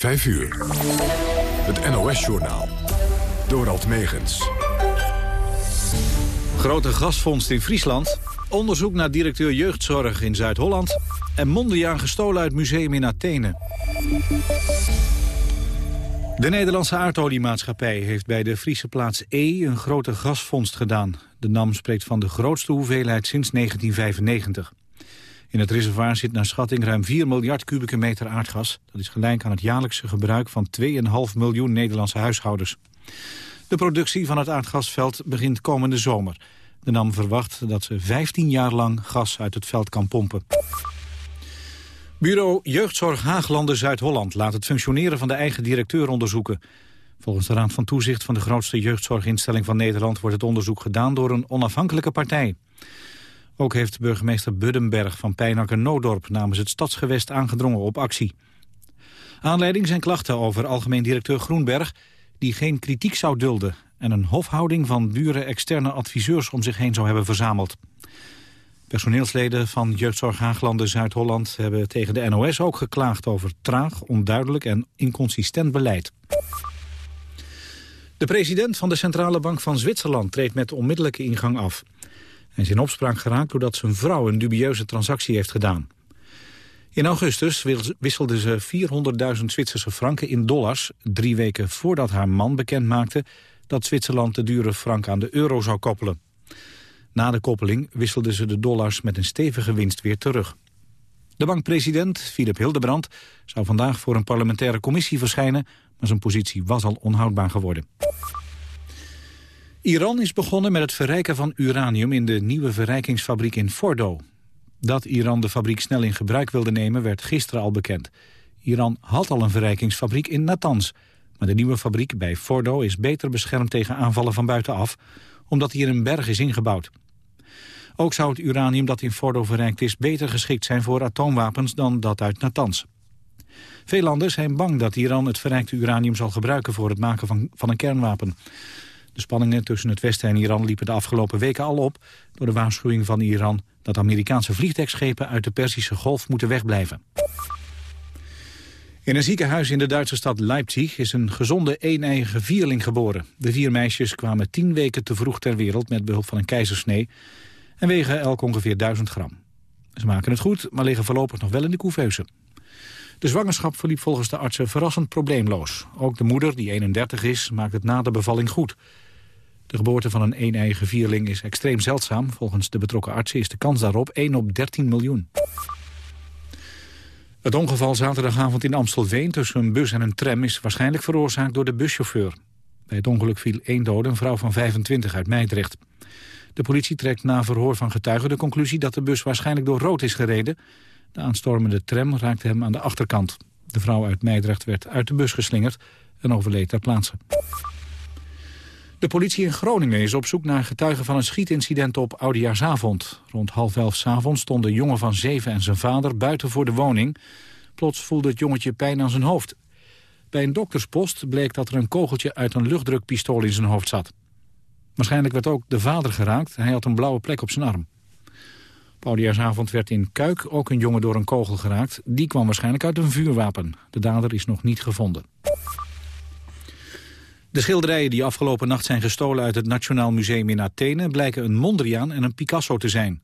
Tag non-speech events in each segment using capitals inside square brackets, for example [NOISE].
5 uur. Het NOS-journaal. Dorald Megens. Grote gasvondst in Friesland. Onderzoek naar directeur jeugdzorg in Zuid-Holland. En Mondriaan gestolen uit museum in Athene. De Nederlandse aardoliemaatschappij heeft bij de Friese plaats E een grote gasvondst gedaan. De NAM spreekt van de grootste hoeveelheid sinds 1995. In het reservoir zit naar schatting ruim 4 miljard kubieke meter aardgas. Dat is gelijk aan het jaarlijkse gebruik van 2,5 miljoen Nederlandse huishoudens. De productie van het aardgasveld begint komende zomer. De NAM verwacht dat ze 15 jaar lang gas uit het veld kan pompen. Bureau Jeugdzorg Haaglanden Zuid-Holland laat het functioneren van de eigen directeur onderzoeken. Volgens de Raad van Toezicht van de grootste jeugdzorginstelling van Nederland wordt het onderzoek gedaan door een onafhankelijke partij. Ook heeft burgemeester Buddenberg van Pijnakker-Noodorp namens het stadsgewest aangedrongen op actie. Aanleiding zijn klachten over algemeen directeur Groenberg... die geen kritiek zou dulden en een hofhouding van buren externe adviseurs om zich heen zou hebben verzameld. Personeelsleden van Jeugdzorg Haaglanden Zuid-Holland hebben tegen de NOS ook geklaagd over traag, onduidelijk en inconsistent beleid. De president van de Centrale Bank van Zwitserland treedt met onmiddellijke ingang af. Hij is in opspraak geraakt doordat zijn vrouw een dubieuze transactie heeft gedaan. In augustus wisselde ze 400.000 Zwitserse franken in dollars... drie weken voordat haar man bekend maakte dat Zwitserland de dure frank aan de euro zou koppelen. Na de koppeling wisselde ze de dollars met een stevige winst weer terug. De bankpresident, Philip Hildebrand, zou vandaag voor een parlementaire commissie verschijnen... maar zijn positie was al onhoudbaar geworden. Iran is begonnen met het verrijken van uranium in de nieuwe verrijkingsfabriek in Fordo. Dat Iran de fabriek snel in gebruik wilde nemen werd gisteren al bekend. Iran had al een verrijkingsfabriek in Natanz. Maar de nieuwe fabriek bij Fordo is beter beschermd tegen aanvallen van buitenaf... omdat hier een berg is ingebouwd. Ook zou het uranium dat in Fordo verrijkt is... beter geschikt zijn voor atoomwapens dan dat uit Natanz. Veel landen zijn bang dat Iran het verrijkte uranium zal gebruiken... voor het maken van, van een kernwapen. De spanningen tussen het Westen en Iran liepen de afgelopen weken al op... door de waarschuwing van Iran dat Amerikaanse vliegtuigschepen uit de Perzische Golf moeten wegblijven. In een ziekenhuis in de Duitse stad Leipzig is een gezonde een-eigen vierling geboren. De vier meisjes kwamen tien weken te vroeg ter wereld met behulp van een keizersnee... en wegen elk ongeveer 1000 gram. Ze maken het goed, maar liggen voorlopig nog wel in de couveuse. De zwangerschap verliep volgens de artsen verrassend probleemloos. Ook de moeder, die 31 is, maakt het na de bevalling goed. De geboorte van een een-eigen vierling is extreem zeldzaam. Volgens de betrokken artsen is de kans daarop 1 op 13 miljoen. Het ongeval zaterdagavond in Amstelveen tussen een bus en een tram... is waarschijnlijk veroorzaakt door de buschauffeur. Bij het ongeluk viel één dode, een vrouw van 25 uit Meidrecht. De politie trekt na verhoor van getuigen de conclusie... dat de bus waarschijnlijk door rood is gereden. De aanstormende tram raakte hem aan de achterkant. De vrouw uit Meidrecht werd uit de bus geslingerd en overleed ter plaatse. De politie in Groningen is op zoek naar getuigen van een schietincident op Oudejaarsavond. Rond half elf s'avonds stond een jongen van zeven en zijn vader buiten voor de woning. Plots voelde het jongetje pijn aan zijn hoofd. Bij een dokterspost bleek dat er een kogeltje uit een luchtdrukpistool in zijn hoofd zat. Waarschijnlijk werd ook de vader geraakt. Hij had een blauwe plek op zijn arm. Op Oudejaarsavond werd in Kuik ook een jongen door een kogel geraakt. Die kwam waarschijnlijk uit een vuurwapen. De dader is nog niet gevonden. De schilderijen die afgelopen nacht zijn gestolen uit het Nationaal Museum in Athene... blijken een Mondriaan en een Picasso te zijn.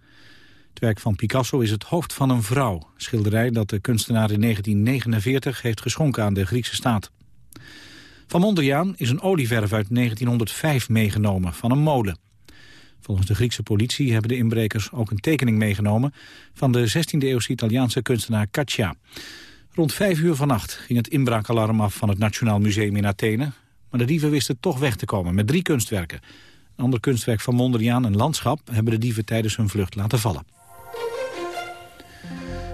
Het werk van Picasso is het hoofd van een vrouw. Schilderij dat de kunstenaar in 1949 heeft geschonken aan de Griekse staat. Van Mondriaan is een olieverf uit 1905 meegenomen van een molen. Volgens de Griekse politie hebben de inbrekers ook een tekening meegenomen... van de 16e-eeuwse Italiaanse kunstenaar Caccia. Rond vijf uur vannacht ging het inbraakalarm af van het Nationaal Museum in Athene. Maar de dieven wisten toch weg te komen met drie kunstwerken. Een ander kunstwerk van Mondriaan, een landschap, hebben de dieven tijdens hun vlucht laten vallen.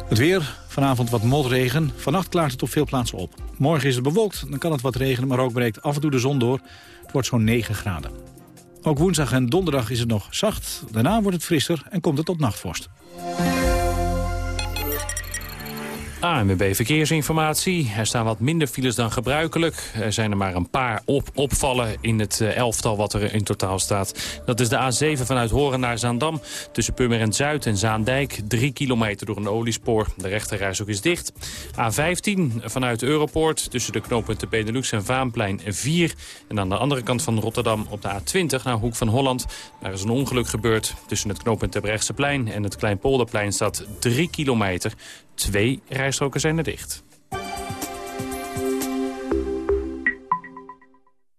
Het weer, vanavond wat motregen. Vannacht klaart het op veel plaatsen op. Morgen is het bewolkt, dan kan het wat regenen, maar ook breekt af en toe de zon door. Het wordt zo'n 9 graden. Ook woensdag en donderdag is het nog zacht. Daarna wordt het frisser en komt het tot nachtvorst. ANWB Verkeersinformatie. Er staan wat minder files dan gebruikelijk. Er zijn er maar een paar op opvallen in het eh, elftal wat er in totaal staat. Dat is de A7 vanuit Horen naar Zaandam. Tussen Purmerend Zuid en Zaandijk. Drie kilometer door een oliespoor. De rechterreis ook is dicht. A15 vanuit Europoort. Tussen de knooppunten Benelux en Vaanplein 4. En aan de andere kant van Rotterdam op de A20 naar Hoek van Holland. Daar is een ongeluk gebeurd. Tussen het knooppunt Terbrechtseplein en het Kleinpolderplein staat 3 kilometer. Twee rijstroken zijn er dicht.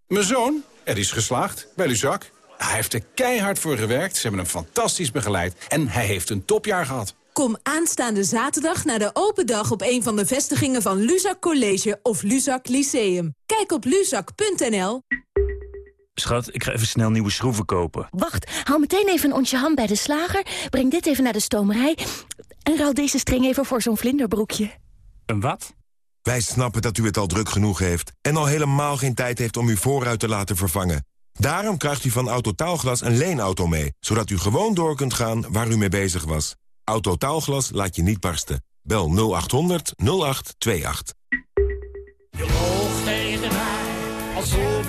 Mijn zoon, er is geslaagd bij Luzak. Hij heeft er keihard voor gewerkt, ze hebben hem fantastisch begeleid... en hij heeft een topjaar gehad. Kom aanstaande zaterdag naar de open dag op een van de vestigingen van Luzak College of Luzak Lyceum. Kijk op luzak.nl. Schat, ik ga even snel nieuwe schroeven kopen. Wacht, haal meteen even een onsje ham bij de slager. Breng dit even naar de stomerij. En ruil deze string even voor zo'n vlinderbroekje. Een wat? Wij snappen dat u het al druk genoeg heeft... en al helemaal geen tijd heeft om uw voorruit te laten vervangen. Daarom krijgt u van Autotaalglas een leenauto mee... zodat u gewoon door kunt gaan waar u mee bezig was. Autotaalglas laat je niet barsten. Bel 0800 0828.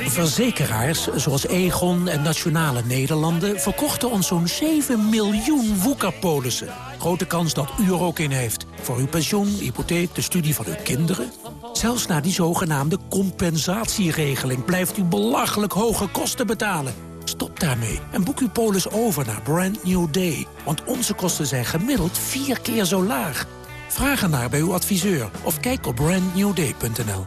Verzekeraars zoals Egon en Nationale Nederlanden... verkochten ons zo'n 7 miljoen woekerpolissen. Grote kans dat u er ook in heeft. Voor uw pensioen, hypotheek, de studie van uw kinderen. Zelfs na die zogenaamde compensatieregeling... blijft u belachelijk hoge kosten betalen. Stop daarmee en boek uw polis over naar Brand New Day. Want onze kosten zijn gemiddeld vier keer zo laag. Vraag ernaar bij uw adviseur of kijk op brandnewday.nl.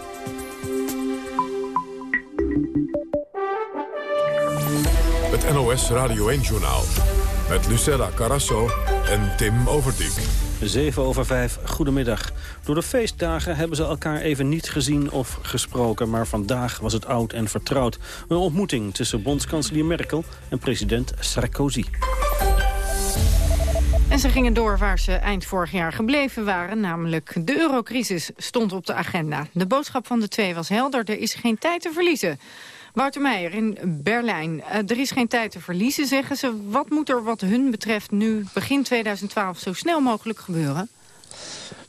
Het NOS Radio 1-journaal. Met Lucella Carasso en Tim Overdijk. 7 over 5, goedemiddag. Door de feestdagen hebben ze elkaar even niet gezien of gesproken... maar vandaag was het oud en vertrouwd. Een ontmoeting tussen bondskanselier Merkel en president Sarkozy. En ze gingen door waar ze eind vorig jaar gebleven waren. Namelijk de eurocrisis stond op de agenda. De boodschap van de twee was helder. Er is geen tijd te verliezen. Wouter Meijer in Berlijn. Uh, er is geen tijd te verliezen, zeggen ze. Wat moet er wat hun betreft nu begin 2012 zo snel mogelijk gebeuren?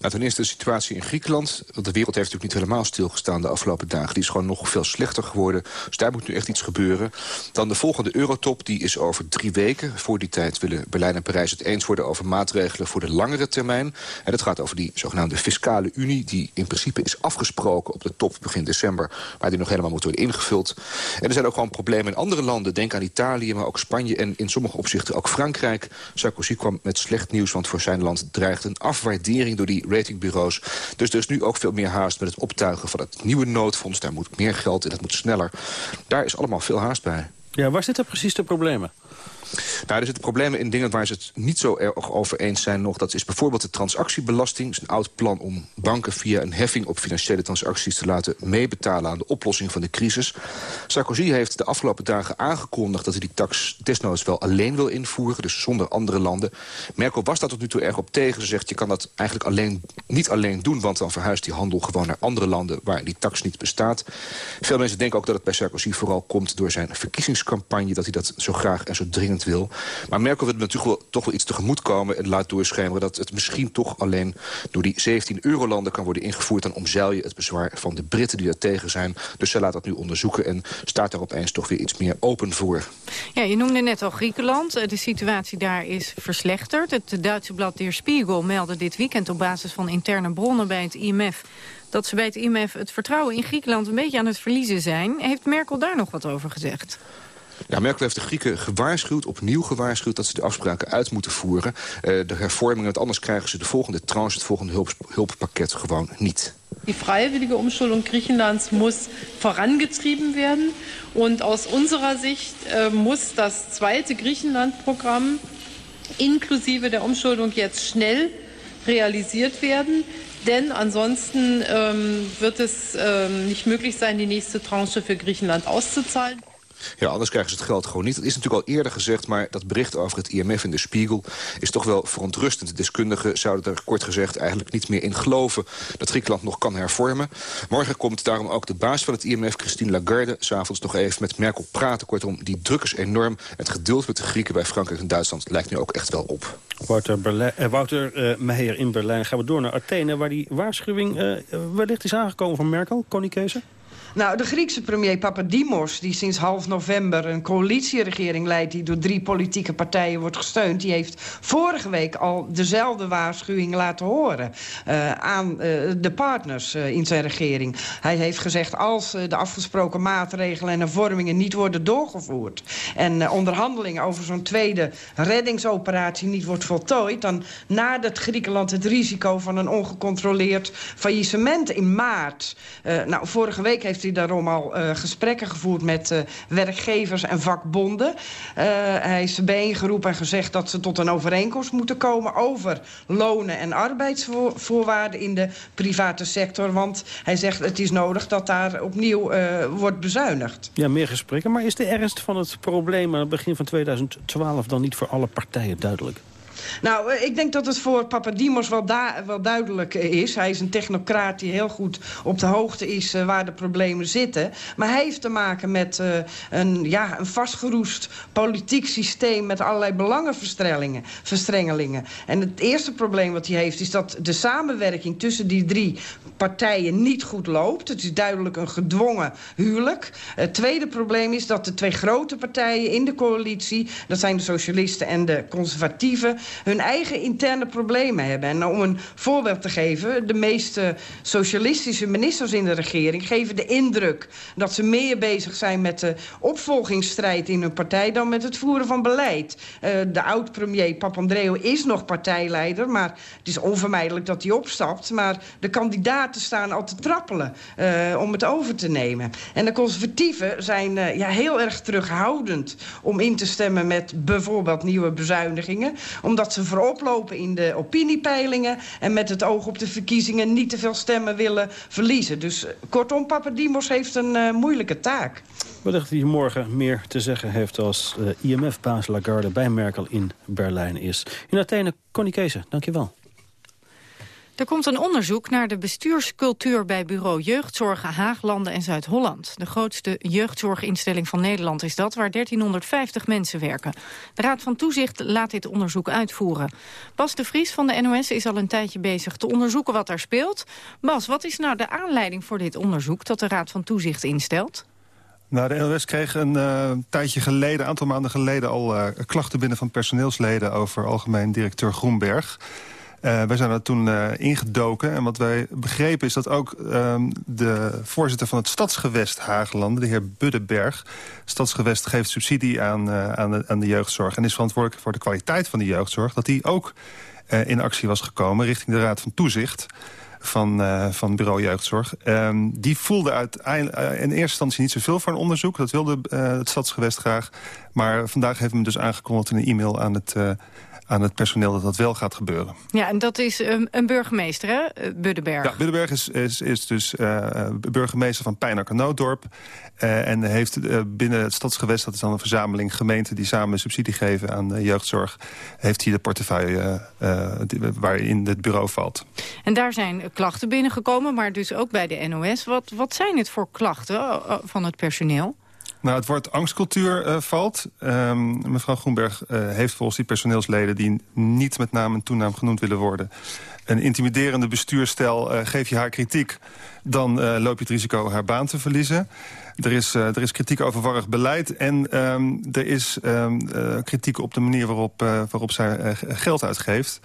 Nou, ten eerste de situatie in Griekenland. Want de wereld heeft natuurlijk niet helemaal stilgestaan de afgelopen dagen. Die is gewoon nog veel slechter geworden. Dus daar moet nu echt iets gebeuren. Dan de volgende eurotop, die is over drie weken. Voor die tijd willen Berlijn en Parijs het eens worden over maatregelen voor de langere termijn. En dat gaat over die zogenaamde fiscale unie... die in principe is afgesproken op de top begin december... maar die nog helemaal moet worden ingevuld. En er zijn ook gewoon problemen in andere landen. Denk aan Italië, maar ook Spanje en in sommige opzichten ook Frankrijk. Sarkozy kwam met slecht nieuws, want voor zijn land dreigt een afwaardering... door die ratingbureaus. Dus er is nu ook veel meer haast met het optuigen van het nieuwe noodfonds. Daar moet meer geld in, dat moet sneller. Daar is allemaal veel haast bij. Ja, waar zitten precies de problemen? Nou, er zitten problemen in dingen waar ze het niet zo erg over eens zijn nog. Dat is bijvoorbeeld de transactiebelasting. Dat is een oud plan om banken via een heffing op financiële transacties te laten meebetalen aan de oplossing van de crisis. Sarkozy heeft de afgelopen dagen aangekondigd dat hij die tax desnoods wel alleen wil invoeren. Dus zonder andere landen. Merkel was daar tot nu toe erg op tegen. Ze zegt je kan dat eigenlijk alleen, niet alleen doen, want dan verhuist die handel gewoon naar andere landen waar die tax niet bestaat. Veel mensen denken ook dat het bij Sarkozy vooral komt door zijn verkiezingscampagne. Dat hij dat zo graag en zo dringend wil. Maar Merkel wil natuurlijk wel, toch wel iets tegemoet komen... en laat doorschemeren dat het misschien toch alleen door die 17 eurolanden kan worden ingevoerd. Dan omzeil je het bezwaar van de Britten die er tegen zijn. Dus zij laat dat nu onderzoeken en staat daar opeens toch weer iets meer open voor. Ja, je noemde net al Griekenland. De situatie daar is verslechterd. Het Duitse blad Der Spiegel meldde dit weekend op basis van interne bronnen bij het IMF dat ze bij het IMF het vertrouwen in Griekenland een beetje aan het verliezen zijn. Heeft Merkel daar nog wat over gezegd? Ja, Merkel heeft de Grieken gewaarschuwd, opnieuw gewaarschuwd... dat ze de afspraken uit moeten voeren. Uh, de hervormingen, want anders krijgen ze de volgende tranche... het volgende hulp, hulppakket gewoon niet. Die freiwillige Umschuldung Griechenlands muss vorangetrieben werden. Und aus unserer Sicht äh, muss das zweite Griechenland-Programm inklusive der Umschuldung jetzt schnell realisiert werden. Denn ansonsten ähm, wird es ähm, nicht möglich sein, die nächste Tranche für Griechenland auszuzahlen. Ja, anders krijgen ze het geld gewoon niet. Dat is natuurlijk al eerder gezegd, maar dat bericht over het IMF in de Spiegel is toch wel verontrustend. De deskundigen zouden er kort gezegd eigenlijk niet meer in geloven dat Griekenland nog kan hervormen. Morgen komt daarom ook de baas van het IMF, Christine Lagarde, s'avonds nog even met Merkel praten. Kortom, die druk is enorm. Het geduld met de Grieken bij Frankrijk en Duitsland lijkt nu ook echt wel op. Wouter, eh, uh, Meijer in Berlijn. Gaan we door naar Athene, waar die waarschuwing uh, wellicht is aangekomen van Merkel, Connie? Nou, de Griekse premier Papadimos, die sinds half november een coalitieregering leidt... die door drie politieke partijen wordt gesteund... die heeft vorige week al dezelfde waarschuwing laten horen... Uh, aan uh, de partners uh, in zijn regering. Hij heeft gezegd, als de afgesproken maatregelen en hervormingen niet worden doorgevoerd... en onderhandelingen over zo'n tweede reddingsoperatie niet wordt voltooid... dan nadert Griekenland het risico van een ongecontroleerd faillissement in maart. nou, vorige week heeft heeft daarom al uh, gesprekken gevoerd met uh, werkgevers en vakbonden. Uh, hij is bijeengeroepen en gezegd dat ze tot een overeenkomst moeten komen... over lonen en arbeidsvoorwaarden in de private sector. Want hij zegt het is nodig dat daar opnieuw wordt bezuinigd. Ja, meer gesprekken. Maar is de ernst van het probleem aan het begin van 2012 dan niet voor alle partijen duidelijk? Nou, eh, ik denk dat het voor Papadimos wel, wel duidelijk eh, is. Hij is een technocraat die heel goed op de hoogte is uh, waar de problemen zitten. Maar hij heeft te maken met een, ja, een vastgeroest politiek systeem... met allerlei belangenverstrengelingen. En het eerste probleem wat hij heeft is dat de samenwerking tussen die drie partijen niet goed loopt. Het is duidelijk een gedwongen huwelijk. Het tweede probleem is dat de twee grote partijen in de coalitie... dat zijn de socialisten en de conservatieven hun eigen interne problemen hebben. En om een voorbeeld te geven... de meeste socialistische ministers in de regering geven de indruk... dat ze meer bezig zijn met de opvolgingsstrijd in hun partij... dan met het voeren van beleid. Uh, de oud-premier Papandreou is nog partijleider... maar het is onvermijdelijk dat hij opstapt. Maar de kandidaten staan al te trappelen uh, om het over te nemen. En de conservatieven zijn uh, ja, heel erg terughoudend... om in te stemmen met bijvoorbeeld nieuwe bezuinigingen... omdat dat ze voorop lopen in de opiniepeilingen... en met het oog op de verkiezingen niet te veel stemmen willen verliezen. Dus eh, kortom, Papadimos heeft een uh, moeilijke taak. Wellicht hij morgen meer te zeggen heeft als eh, IMF-baas Lagarde bij Merkel in Berlijn is. In Athene, Connie Kees, dankjewel. Er komt een onderzoek naar de bestuurscultuur bij bureau Jeugdzorg Haaglanden en Zuid-Holland. De grootste jeugdzorginstelling van Nederland is dat, waar 1350 mensen werken. De Raad van Toezicht laat dit onderzoek uitvoeren. Bas de Vries van de NOS is al een tijdje bezig te onderzoeken wat daar speelt. Bas, wat is nou de aanleiding voor dit onderzoek dat de Raad van Toezicht instelt? Nou, de NOS kreeg een uh, tijdje geleden, een aantal maanden geleden... al uh, klachten binnen van personeelsleden over algemeen directeur Groenberg... Uh, wij zijn er toen uh, ingedoken. En wat wij begrepen is dat ook um, de voorzitter van het stadsgewest Hagelanden... de heer Buddenberg, stadsgewest geeft subsidie aan, uh, aan, de, aan de jeugdzorg... en is verantwoordelijk voor de kwaliteit van de jeugdzorg... dat die ook in actie was gekomen richting de Raad van Toezicht van, uh, van bureau jeugdzorg. Um, die voelde uiteindelijk uh, in eerste instantie niet zoveel voor een onderzoek. Dat wilde uh, het stadsgewest graag. Maar vandaag heeft men dus aangekondigd in een e-mail aan het aan het personeel dat dat wel gaat gebeuren. Ja, en dat is um, een burgemeester, hè? Eh, Buddenberg. Ja, Buddenberg is, is, is dus uh, burgemeester van Pijnakker Nooddorp. Uh, en heeft uh, binnen het stadsgewest, dat is dan een verzameling gemeenten... die samen subsidie geven aan jeugdzorg... heeft hij de portefeuille waarin het bureau valt. En daar zijn klachten binnengekomen, maar dus ook bij de NOS. Wat, wat zijn het voor klachten van het personeel? Nou, het woord angstcultuur uh, valt. Um, mevrouw Groenberg uh, heeft volgens die personeelsleden... die niet met naam en toenaam genoemd willen worden... een intimiderende bestuurstijl, geef je haar kritiek... dan loop je het risico haar baan te verliezen. Er is, er is kritiek over warrig beleid en um, er is um, kritiek op de manier waarop, waarop zij geld uitgeeft.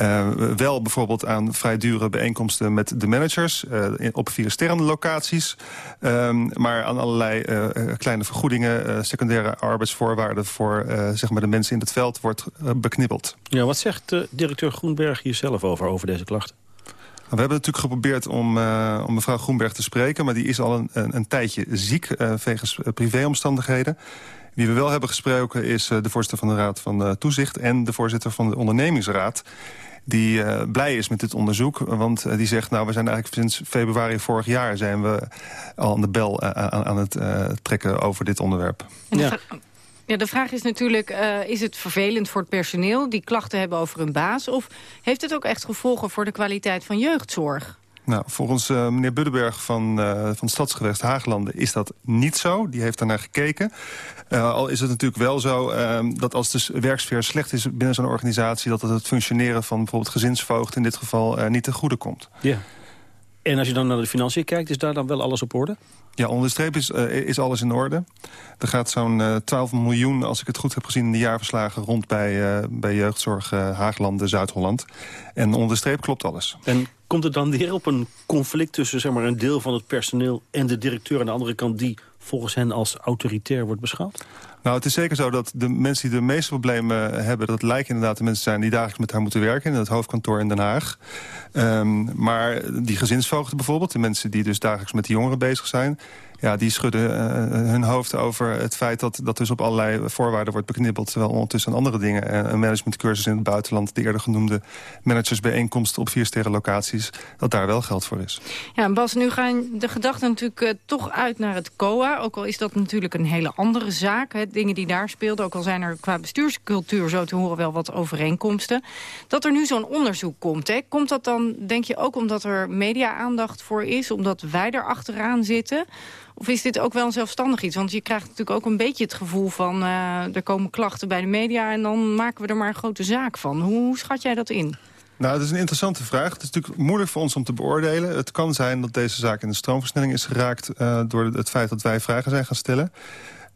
Uh, wel bijvoorbeeld aan vrij dure bijeenkomsten met de managers... Uh, op vier sterren locaties. Um, maar aan allerlei uh, kleine vergoedingen... secundaire arbeidsvoorwaarden voor zeg maar de mensen in het veld wordt beknibbeld. Ja, wat zegt directeur Groenberg hier zelf over, over deze klachten? Nou, we hebben natuurlijk geprobeerd om, uh, om mevrouw Groenberg te spreken... maar die is al een, een, een tijdje ziek uh, wegens privéomstandigheden. Wie we wel hebben gesproken is de voorzitter van de Raad van Toezicht... en de voorzitter van de ondernemingsraad die uh, blij is met dit onderzoek. Want uh, die zegt, nou, we zijn eigenlijk sinds februari vorig jaar... zijn we al aan de bel uh, aan, aan, het trekken over dit onderwerp. Ja. Ja, de vraag is natuurlijk, is het vervelend voor het personeel... die klachten hebben over hun baas? Of heeft het ook echt gevolgen voor de kwaliteit van jeugdzorg? Nou, volgens uh, meneer Buddenberg van, uh, van Stadsgewest Haaglanden is dat niet zo. Die heeft daarnaar gekeken. Uh, al is het natuurlijk wel zo ehm, dat als de werksfeer slecht is binnen zo'n organisatie... dat het het functioneren van bijvoorbeeld gezinsvoogd in dit geval niet ten goede komt. Ja. En als je dan naar de financiën kijkt, is daar dan wel alles op orde? Ja, onder de streep is, uh, is alles in orde. Er gaat zo'n uh, 12 miljoen, als ik het goed heb gezien... in de jaarverslagen rond bij, uh, bij jeugdzorg Haaglanden, Zuid-Holland. En onder de streep klopt alles. En komt het dan weer op een conflict tussen zeg maar, een deel van het personeel... en de directeur aan de andere kant die volgens hen als autoritair wordt beschouwd? Nou, het is zeker zo dat de mensen die de meeste problemen hebben... dat lijken inderdaad de mensen zijn die dagelijks met haar moeten werken... in het hoofdkantoor in Den Haag. Um, maar die gezinsvoogden bijvoorbeeld, de mensen die dus dagelijks met de jongeren bezig zijn ja, die schudden uh, hun hoofd over het feit dat, dat dus op allerlei voorwaarden wordt beknibbeld. Terwijl ondertussen andere dingen, uh, een managementcursus in het buitenland, de eerder genoemde managersbijeenkomsten op vier sterren locaties, dat daar wel geld voor is. Ja, Bas, nu gaan de gedachten natuurlijk toch uit naar het COA. Ook al is dat natuurlijk een hele andere zaak. Hè, dingen die daar speelden, ook al zijn er qua bestuurscultuur zo te horen wel wat overeenkomsten. Dat er nu zo'n onderzoek komt, hè, komt dat dan, denk je ook omdat er media-aandacht voor is, omdat wij er achteraan zitten? Of is dit ook wel een zelfstandig iets? Want je krijgt natuurlijk ook een beetje het gevoel van... Uh, er komen klachten bij de media en dan maken we er maar een grote zaak van. Hoe schat jij dat in? Nou, dat is een interessante vraag. Het is natuurlijk moeilijk voor ons om te beoordelen. Het kan zijn dat deze zaak in de stroomversnelling is geraakt... Uh, door het feit dat wij vragen zijn gaan stellen.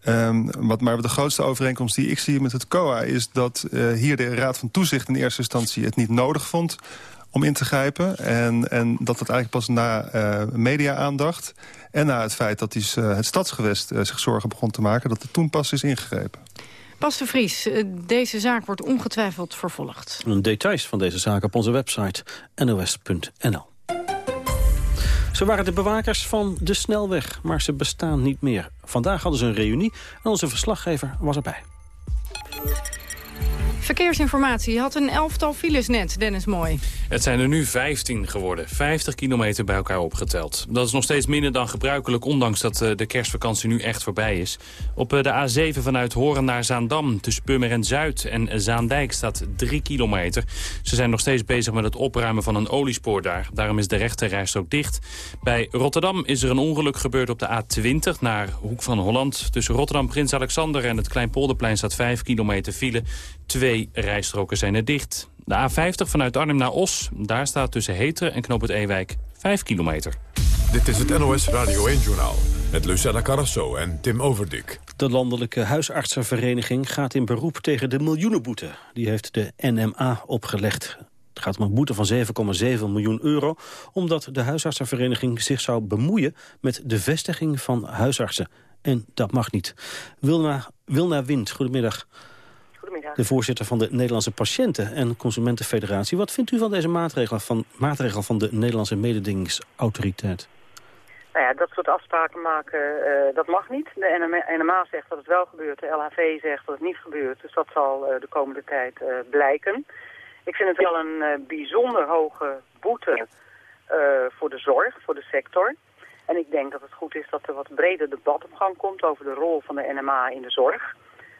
Um, wat maar de grootste overeenkomst die ik zie met het COA... is dat uh, hier de Raad van Toezicht in eerste instantie het niet nodig vond om in te grijpen. En, en dat het eigenlijk pas na uh, media-aandacht... en na het feit dat die, uh, het stadsgewest uh, zich zorgen begon te maken... dat er toen pas is ingegrepen. Pas de Vries, deze zaak wordt ongetwijfeld vervolgd. Details van deze zaak op onze website nos.nl. Ze waren de bewakers van de snelweg, maar ze bestaan niet meer. Vandaag hadden ze een reunie en onze verslaggever was erbij. Verkeersinformatie je had een elftal files net, Dennis Mooi. Het zijn er nu 15 geworden, 50 kilometer bij elkaar opgeteld. Dat is nog steeds minder dan gebruikelijk, ondanks dat eh, de kerstvakantie nu echt voorbij is. Op eh, de A7 vanuit Horen naar Zaandam, tussen Purmerend Zuid en Zaandijk staat 3 kilometer. Ze zijn nog steeds bezig met het opruimen van een oliespoor daar. Daarom is de rechterrijstrook dicht. Bij Rotterdam is er een ongeluk gebeurd op de A20 naar Hoek van Holland. Tussen Rotterdam, Prins Alexander en het Kleinpolderplein staat 5 kilometer file. Twee rijstroken zijn er dicht. De A50 vanuit Arnhem naar Os, daar staat tussen Heteren en Knoop het Ewijk 5 kilometer. Dit is het NOS Radio 1-journaal met Lucella Carrasso en Tim Overdik. De Landelijke Huisartsenvereniging gaat in beroep tegen de miljoenenboete. Die heeft de NMA opgelegd. Het gaat om een boete van 7,7 miljoen euro... omdat de huisartsenvereniging zich zou bemoeien met de vestiging van huisartsen. En dat mag niet. Wilna, Wilna Wind, goedemiddag. De voorzitter van de Nederlandse Patiënten- en Consumentenfederatie. Wat vindt u van deze maatregel van, maatregel van de Nederlandse mededingingsautoriteit? Nou ja, dat soort afspraken maken, uh, dat mag niet. De NMA zegt dat het wel gebeurt, de LHV zegt dat het niet gebeurt. Dus dat zal uh, de komende tijd uh, blijken. Ik vind het wel een bijzonder hoge boete voor de zorg, voor de sector. En ik denk dat het goed is dat er wat breder debat op gang komt over de rol van de NMA in de zorg.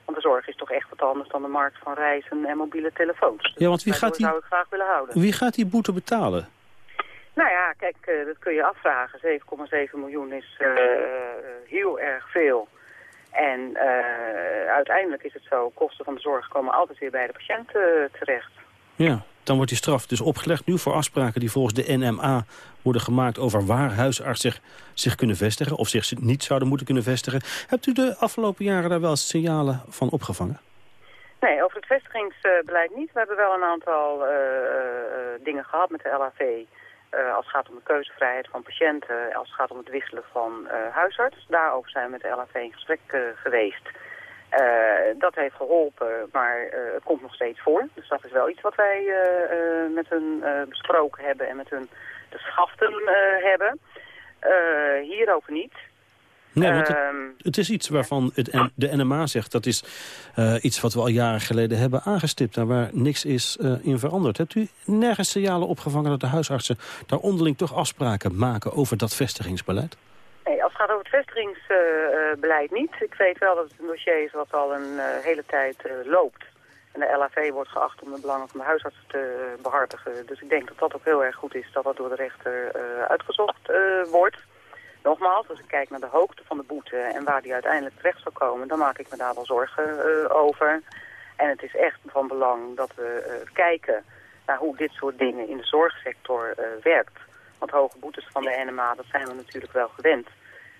Want de zorg is toch echt wat anders dan de markt van reizen en mobiele telefoons. Dus ja, want wie gaat, die, zou ik graag willen houden. wie gaat die boete betalen? Nou ja, kijk, uh, dat kun je afvragen. 7,7 miljoen is uh, heel erg veel. En uh, uiteindelijk is het zo, kosten van de zorg komen altijd weer bij de patiënt terecht. Ja, dan wordt die straf dus opgelegd nu voor afspraken die volgens de NMA worden gemaakt over waar huisartsen zich, zich kunnen vestigen of zich niet zouden moeten kunnen vestigen. Hebt u de afgelopen jaren daar wel signalen van opgevangen? Nee, over het vestigingsbeleid niet. We hebben wel een aantal uh, dingen gehad met de LAV. Uh, als het gaat om de keuzevrijheid van patiënten, als het gaat om het wisselen van uh, huisarts. Daarover zijn we met de LAV in gesprek geweest. Uh, dat heeft geholpen, maar uh, het komt nog steeds voor. Dus dat is wel iets wat wij uh, met hun besproken hebben en met hun de schaften hebben. hierover niet. Nee, want het, Ehm, het is iets waarvan het, de NMA zegt... dat is eh, iets wat we al jaren geleden hebben aangestipt... en waar niks is eh, in veranderd. Hebt u nergens signalen opgevangen dat de huisartsen... daar onderling toch afspraken maken over dat vestigingsbeleid? Nee, als het gaat over het vestigingsbeleid niet. Ik weet wel dat het een dossier is wat al een eh, hele tijd eh, loopt. En de LAV wordt geacht om de belangen van de huisartsen te behartigen. Dus ik denk dat dat ook heel erg goed is dat dat door de rechter eh, uitgezocht wordt. Nogmaals, als ik kijk naar de hoogte van de boete en waar die uiteindelijk terecht zal komen, dan maak ik me daar wel zorgen over. En het is echt van belang dat we kijken naar hoe dit soort dingen in de zorgsector werkt. Want hoge boetes van de NMA, dat zijn we natuurlijk wel gewend.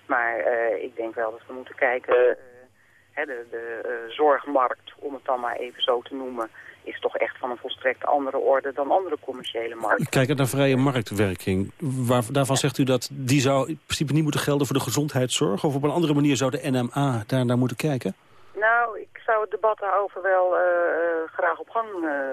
Maar eh, ik denk wel dat we moeten kijken, eh, hè, de, de eh, zorgmarkt, om het dan maar even zo te noemen, is toch echt van een volstrekt andere orde dan andere commerciële markten. Kijkend naar vrije marktwerking, waar, daarvan zegt u dat die zou in principe niet moeten gelden voor de gezondheidszorg? Of op een andere manier zou de NMA daar naar moeten kijken? Nou, ik zou het debat daarover wel graag op gang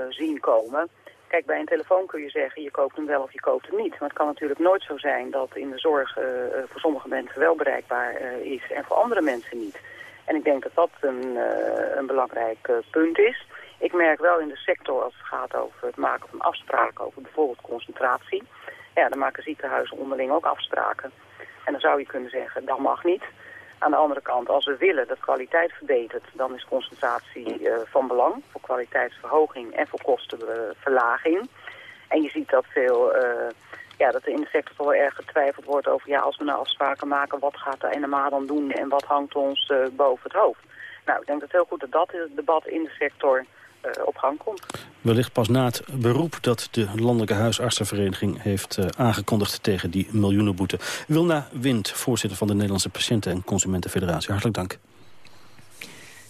zien komen. Kijk, bij een telefoon kun je zeggen, je koopt hem wel of je koopt hem niet. Maar het kan natuurlijk nooit zo zijn dat in de zorg eh, eh, voor sommige mensen wel bereikbaar eh, is en voor andere mensen niet. En ik denk dat dat een, een belangrijk punt is. Ik merk wel in de sector als het gaat over het maken van afspraken over bijvoorbeeld concentratie. Ja, dan maken ziekenhuizen onderling ook afspraken. En dan zou je kunnen zeggen, dat mag niet. Aan de andere kant, als we willen dat kwaliteit verbetert, dan is concentratie eh, van belang voor kwaliteitsverhoging en voor kostenverlaging. En je ziet dat veel, eh, ja, dat er in de sector wel erg getwijfeld wordt over, ja, als we nou afspraken maken, wat gaat de NMA dan doen en wat hangt ons eh, boven het hoofd? Nou, ik denk dat het heel goed dat dat debat in de sector op gang komt. Wellicht pas na het beroep dat de Landelijke Huisartsenvereniging heeft eh, aangekondigd tegen die miljoenenboete. Wilna Wind, voorzitter van de Nederlandse Patiënten- en Consumentenfederatie. Hartelijk dank.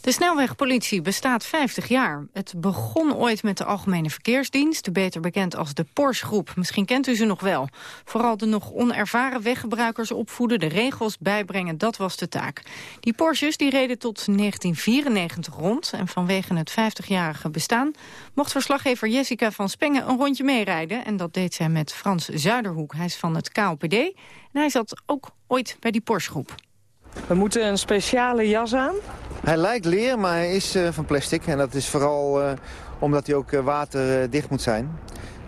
De snelwegpolitie bestaat 50 jaar. Het begon ooit met de Algemene Verkeersdienst, beter bekend als de Porsche-groep. Misschien kent u ze nog wel. Vooral de nog onervaren weggebruikers opvoeden, de regels bijbrengen, dat was de taak. Die Porsches die reden tot 1994 rond. En vanwege het 50-jarige bestaan mocht verslaggever Jessica van Spengen een rondje meerijden. En dat deed zij met Frans Zuiderhoek. Hij is van het KLPD en hij zat ook ooit bij die Porsche-groep. We moeten een speciale jas aan. Hij lijkt leer, maar hij is eh, van plastic. En dat is vooral eh, omdat hij ook eh, waterdicht moet zijn.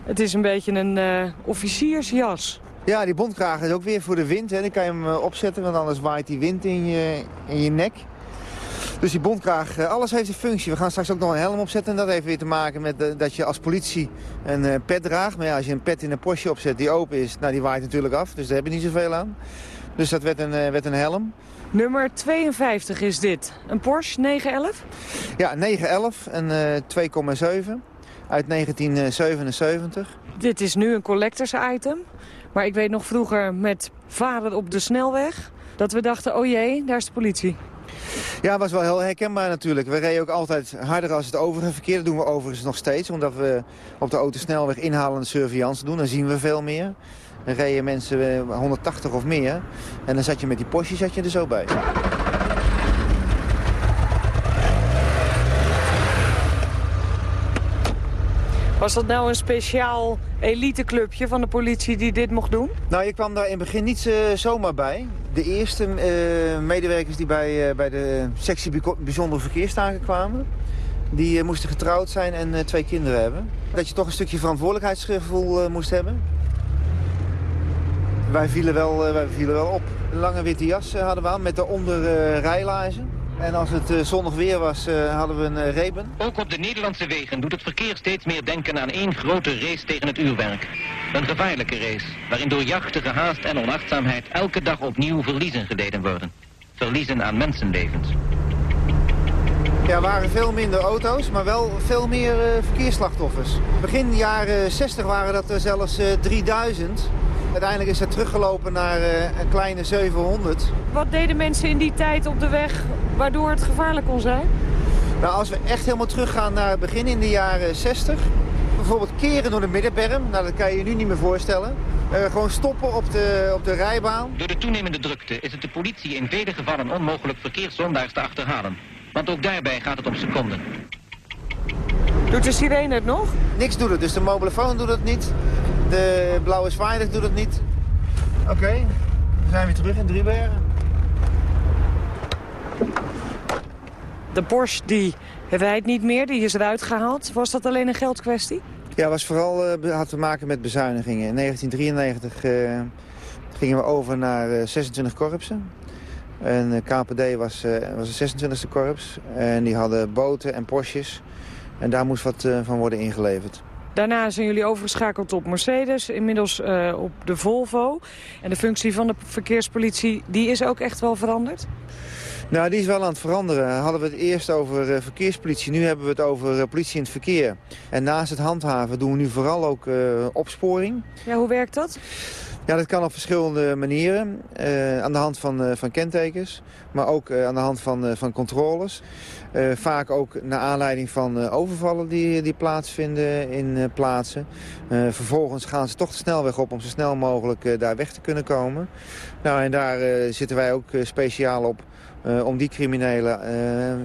Het is een beetje een officiersjas. Ja, die bondkraag is ook weer voor de wind. Hè. Dan kan je hem opzetten, want anders waait die wind in je, in je nek. Dus die bondkraag, alles heeft een functie. We gaan straks ook nog een helm opzetten. En dat heeft weer te maken met dat je als politie een pet draagt. Maar ja, als je een pet in een Porsche opzet die open is, nou die waait natuurlijk af. Dus daar heb je niet zoveel aan. Dus dat werd een, werd een helm. Nummer 52 is dit. Een Porsche 911? Ja, 911 en eh 2,7 uit 1977. Dit is nu een collectors item. Maar ik weet nog vroeger met varen op de snelweg... dat we dachten, oh jee, daar is de politie. Ja, was wel heel herkenbaar natuurlijk. We reden ook altijd harder als het overige verkeer. Dat doen we overigens nog steeds, omdat we op de autosnelweg inhalende surveillance doen. Dan zien we veel meer. Dan reden mensen eh, 180 of meer. En dan zat je met die Porsche zat je er zo bij. Was dat nou een speciaal eliteclubje van de politie die dit mocht doen? Nou, je kwam daar in het begin niet eh, zomaar bij. De eerste eh, medewerkers die bij, eh, bij de sectie bijzondere verkeerstaken kwamen... die eh, moesten getrouwd zijn en eh, twee kinderen hebben. Dat je toch een stukje verantwoordelijkheidsgevoel eh, moest hebben. Wij vielen wel, eh, wij vielen wel op. Een lange witte jas eh, hadden we aan met daaronder eh rijlaarzen. En als het eh, zonnig weer was, hadden we een reben. Ook op de Nederlandse wegen doet het verkeer steeds meer denken aan één grote race tegen het uurwerk. Een gevaarlijke race, waarin door jachtige haast en onachtzaamheid elke dag opnieuw verliezen geleden worden. Verliezen aan mensenlevens. Ja, er waren veel minder auto's, maar wel veel meer eh, verkeersslachtoffers. Begin jaren 60 waren dat er zelfs eh, 3000. Uiteindelijk is dat teruggelopen naar eh, een kleine 700. Wat deden mensen in die tijd op de weg waardoor het gevaarlijk kon zijn? Nou, als we echt helemaal teruggaan naar het begin in de jaren 60... bijvoorbeeld keren door de middenberm, nou, dat kan je je nu niet meer voorstellen. Eh, gewoon stoppen op de, op de rijbaan. Door de toenemende drukte is het de politie in vele gevallen onmogelijk verkeerszondaars te achterhalen. Want ook daarbij gaat het om seconden. Doet de sirene het nog? Niks doet het, dus de mobielefoon doet het niet. De blauwe zwaaier doet het niet. Oké, we zijn weer terug in Driebergen. De Porsche die rijdt niet meer, die is eruit gehaald. Was dat alleen een geldkwestie? Ja, was vooral, uh, had te maken met bezuinigingen. In 1993 uh, gingen we over naar 26 korpsen. En KPD was, was de 26e korps. En die hadden boten en Porsches. En daar moest wat van worden ingeleverd. Daarna zijn jullie overgeschakeld op Mercedes, inmiddels uh, op de Volvo. En de functie van de verkeerspolitie, die is ook echt wel veranderd? Nou, die is wel aan het veranderen. Hadden we het eerst over uh, verkeerspolitie, nu hebben we het over uh, politie in het verkeer. En naast het handhaven doen we nu vooral ook opsporing. Ja, hoe werkt dat? Ja, dat kan op verschillende manieren. Aan de hand van, van kentekens, maar ook aan de hand van, van controles. Vaak ook naar aanleiding van overvallen die, die plaatsvinden in plaatsen. vervolgens gaan ze toch de snelweg op om zo snel mogelijk daar weg te kunnen komen. Nou, en daar zitten wij ook speciaal op om die criminelen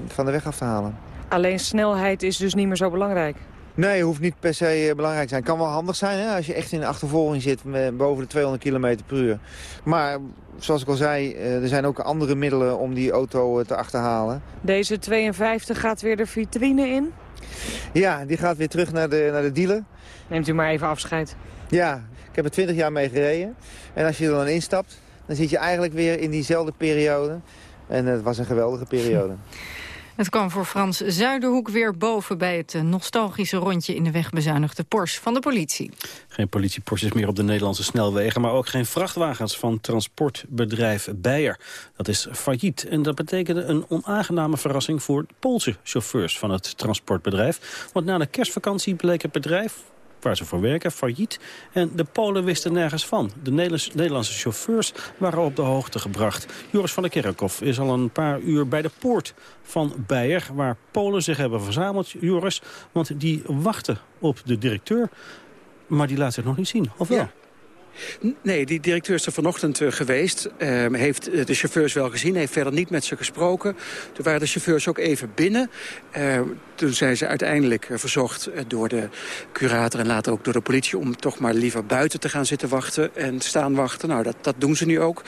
van de weg af te halen. Alleen snelheid is dus niet meer zo belangrijk? Nee, hoeft niet per se eh, belangrijk te zijn. Kan wel handig zijn hè, als je echt in de achtervolging zit met boven de 200 km per uur. Maar zoals ik al zei, eh, er zijn ook andere middelen om die auto eh, te achterhalen. Deze 52 gaat weer de vitrine in? Ja, die gaat weer terug naar de, naar de dealer. Neemt u maar even afscheid. Ja, ik heb er 20 jaar mee gereden. En als je er dan instapt, dan zit je eigenlijk weer in diezelfde periode. En het was een geweldige periode. [LAUGHS] Het kwam voor Frans Zuiderhoek weer boven bij het eh, nostalgische rondje in de wegbezuinigde Porsche van de politie. Geen politie-Porsches meer op de Nederlandse snelwegen, maar ook geen vrachtwagens van transportbedrijf Beyer. Dat is failliet en dat betekende een onaangename verrassing voor Poolse chauffeurs van het transportbedrijf. Want na de kerstvakantie bleek het bedrijf waar ze voor werken, failliet. En de Polen wisten nergens van. De Nederlandse chauffeurs waren op de hoogte gebracht. Joris van der Kerkhoff is al een paar uur bij de poort van Beier... waar Polen zich hebben verzameld, Joris. Want die wachten op de directeur, maar die laat zich nog niet zien. Of wel? Nee, die directeur is er vanochtend uh, geweest. Uh, heeft de chauffeurs wel gezien, heeft verder niet met ze gesproken. Toen waren de chauffeurs ook even binnen. Uh, toen zijn ze uiteindelijk eh, verzocht door de curator en later ook door de politie... om toch maar liever buiten te gaan zitten wachten en staan wachten. Nou, dat, dat doen ze nu ook.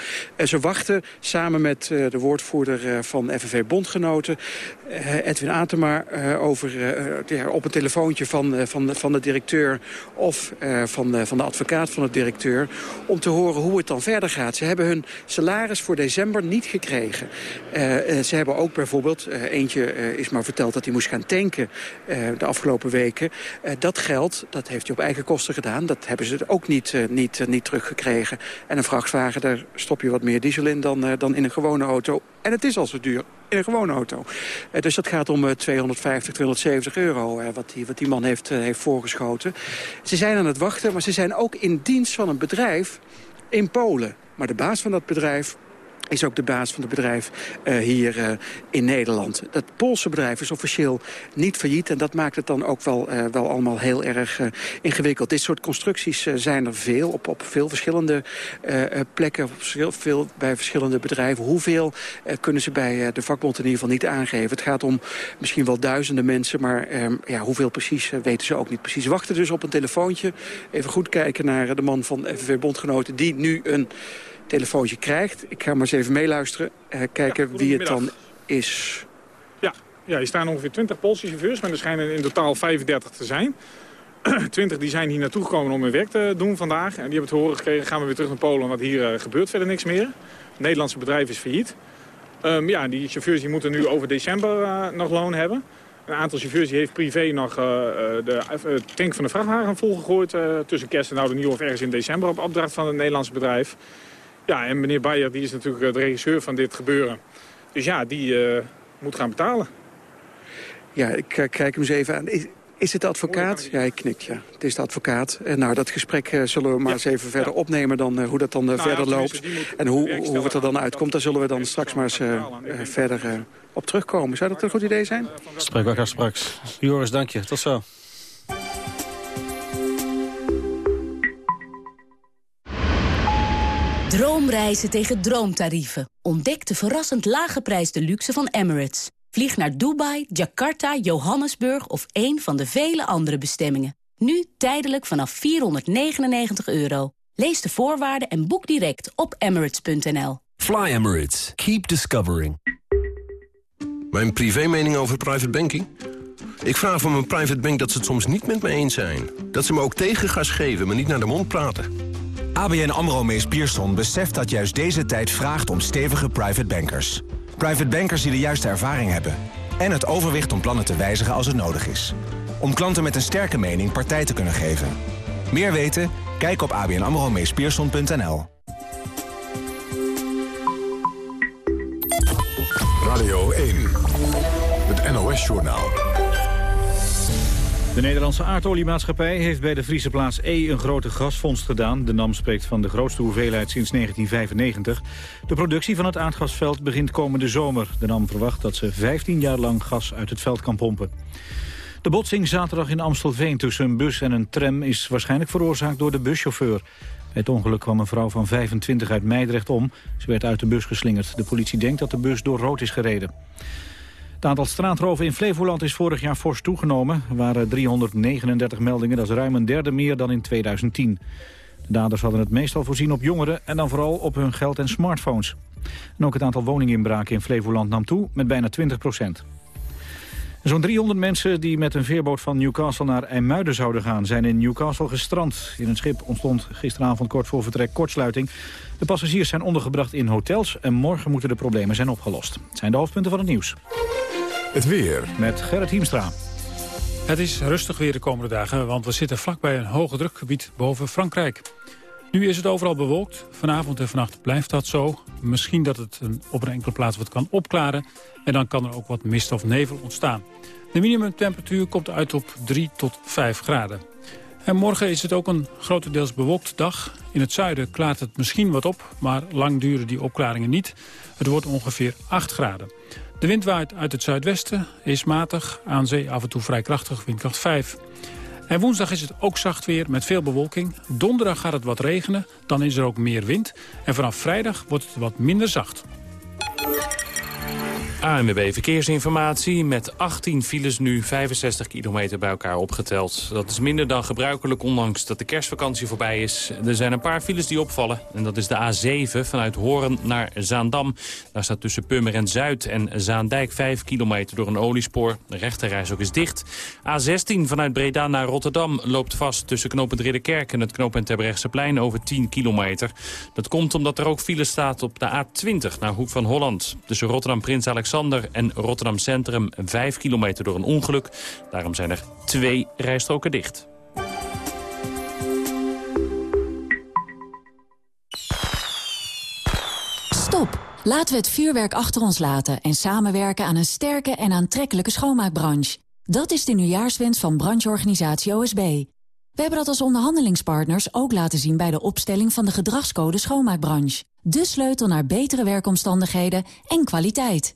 ze wachten samen met de woordvoerder van FNV Bondgenoten... Edwin Atema over, op een telefoontje van, van, van de directeur... of van, van de advocaat van de directeur om te horen hoe het dan verder gaat. Ze hebben hun salaris voor december niet gekregen. Uh, ze hebben ook bijvoorbeeld, uh, eentje is maar verteld dat hij moest gaan tanken de afgelopen weken. dat geld, dat heeft hij op eigen kosten gedaan. Dat hebben ze ook niet, niet, niet teruggekregen. En een vrachtwagen, daar stop je wat meer diesel in dan, dan in een gewone auto. En het is al zo duur in een gewone auto. Uh, dus dat gaat om uh, 250, 270 euro uh, wat, die, wat die man heeft, heeft voorgeschoten. Ze zijn aan het wachten, maar ze zijn ook in dienst van een bedrijf in Polen. Maar de baas van dat bedrijf is ook de baas van het bedrijf uh, hier uh, in Nederland. Dat Poolse bedrijf is officieel niet failliet... en dat maakt het dan ook wel, uh, wel allemaal heel erg ingewikkeld. Dit soort constructies zijn er veel, op, op veel verschillende plekken... Op veel, bij verschillende bedrijven. Hoeveel kunnen ze bij de vakbond in ieder geval niet aangeven? Het gaat om misschien wel duizenden mensen... maar ehm, ja, hoeveel precies weten ze ook niet precies. Wachten dus op een telefoontje. Even goed kijken naar de man van FNV Bondgenoten... die nu een telefoontje krijgt. Ik ga maar eens even meeluisteren. Uh, kijken wie het dan is. Ja, ja hier staan ongeveer 20 Poolse chauffeurs, maar er schijnen in totaal 35 te zijn. [CLEARS THROAT] 20 die zijn hier naartoe gekomen om hun werk te doen vandaag. En die hebben het horen gekregen, gaan we weer terug naar Polen, want hier uh, gebeurt verder niks meer. Het Nederlandse bedrijf is failliet. Um, ja, die chauffeurs die moeten nu over december uh, nog loon hebben. Een aantal chauffeurs die heeft privé nog uh, de tank van de vrachtwagen volgegooid... tussen kerst en oude nieuw of ergens in december op opdracht van het Nederlandse bedrijf. Ja, en meneer Bayer die is natuurlijk eh, de regisseur van dit gebeuren. Dus ja, die uh, moet gaan betalen. Ja, ik uh, kijk hem eens even aan. Is, is het de advocaat? Ja, ik knik, ja. Het is de advocaat. En nou, dat gesprek uh, zullen we maar eens even verder opnemen... dan hoe dat dan nou, verder loopt. En hoe, hoe het er dan uitkomt, daar zullen we dan straks maar eens verder op terugkomen. Zou dat een goed idee zijn? Spreek elkaar straks. Joris, dank je. Tot zo. Droomreizen tegen droomtarieven. Ontdek de verrassend lage prijs de luxe van Emirates. Vlieg naar Dubai, Jakarta, Johannesburg of een van de vele andere bestemmingen. Nu tijdelijk vanaf 499 euro. Lees de voorwaarden en boek direct op emirates.nl. Fly Emirates. Keep discovering. Mijn privé-mening over private banking? Ik vraag van mijn private bank dat ze het soms niet met me eens zijn. Dat ze me ook tegengas geven, maar niet naar de mond praten. ABN AMRO Mees Pierson beseft dat juist deze tijd vraagt om stevige private bankers. Private bankers die de juiste ervaring hebben. En het overwicht om plannen te wijzigen als het nodig is. Om klanten met een sterke mening partij te kunnen geven. Meer weten? Kijk op abnamromeespierson.nl. Radio 1, het NOS-journaal. De Nederlandse aardoliemaatschappij heeft bij de Friese plaats E een grote gasvondst gedaan. De NAM spreekt van de grootste hoeveelheid sinds 1995. De productie van het aardgasveld begint komende zomer. De NAM verwacht dat ze 15 jaar lang gas uit het veld kan pompen. De botsing zaterdag in Amstelveen tussen een bus en een tram is waarschijnlijk veroorzaakt door de buschauffeur. Bij het ongeluk kwam een vrouw van 25 uit Meidrecht om. Ze werd uit de bus geslingerd. De politie denkt dat de bus door rood is gereden. Het aantal straatroven in Flevoland is vorig jaar fors toegenomen. Er waren 339 meldingen, dat is ruim een derde meer dan in 2010. De daders hadden het meestal voorzien op jongeren en dan vooral op hun geld en smartphones. En ook het aantal woninginbraken in Flevoland nam toe met bijna 20 procent. Zo'n 300 mensen die met een veerboot van Newcastle naar IJmuiden zouden gaan... zijn in Newcastle gestrand. In het schip ontstond gisteravond kort voor vertrek kortsluiting. De passagiers zijn ondergebracht in hotels... en morgen moeten de problemen zijn opgelost. Het zijn de hoofdpunten van het nieuws. Het weer. Met Gerrit Hiemstra. Het is rustig weer de komende dagen, want we zitten vlakbij een hoge drukgebied boven Frankrijk. Nu is het overal bewolkt. Vanavond en vannacht blijft dat zo. Misschien dat het een, op een enkele plaats wat kan opklaren. En dan kan er ook wat mist of nevel ontstaan. De minimumtemperatuur komt uit op 3 tot 5 graden. En morgen is het ook een grotendeels bewolkt dag. In het zuiden klaart het misschien wat op, maar lang duren die opklaringen niet. Het wordt ongeveer 8 graden. De wind waait uit het zuidwesten, is matig, aan zee af en toe vrij krachtig, windkracht 5. En woensdag is het ook zacht weer met veel bewolking. Donderdag gaat het wat regenen, dan is er ook meer wind. En vanaf vrijdag wordt het wat minder zacht. ANWB Verkeersinformatie met 18 files nu 65 kilometer bij elkaar opgeteld. Dat is minder dan gebruikelijk, ondanks dat de kerstvakantie voorbij is. Er zijn een paar files die opvallen. En dat is de A7 vanuit Horen naar Zaandam. Daar staat tussen Purmerend Zuid en Zaandijk 5 kilometer door een oliespoor. De rechterreis ook is dicht. A16 vanuit Breda naar Rotterdam loopt vast tussen knooppunt Ridderkerk en het knooppunt Terbrechtseplein over 10 kilometer. Dat komt omdat er ook file staat op de A20 naar Hoek van Holland. Tussen Rotterdam Prins Alexander en Rotterdam Centrum 5 kilometer door een ongeluk. Daarom zijn er twee rijstroken dicht. Stop! Laten we het vuurwerk achter ons laten en samenwerken aan een sterke en aantrekkelijke schoonmaakbranche. Dat is de nieuwjaarswens van brancheorganisatie OSB. We hebben dat als onderhandelingspartners ook laten zien bij de opstelling van de gedragscode schoonmaakbranche. De sleutel naar betere werkomstandigheden en kwaliteit.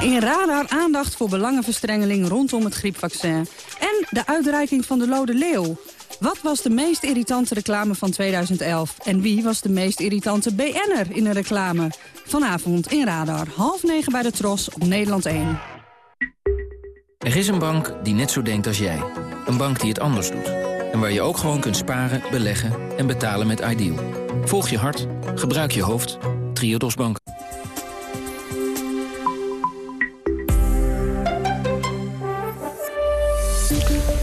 In Radar aandacht voor belangenverstrengeling rondom het griepvaccin. En de uitreiking van de Lode Leeuw. Wat was de meest irritante reclame van 2011? En wie was de meest irritante BN'er in een reclame? Vanavond in Radar, half negen bij de Tros op Nederland 1. Er is een bank die net zo denkt als jij. Een bank die het anders doet. En waar je ook gewoon kunt sparen, beleggen en betalen met Ideal. Volg je hart, gebruik je hoofd. Triodos Bank.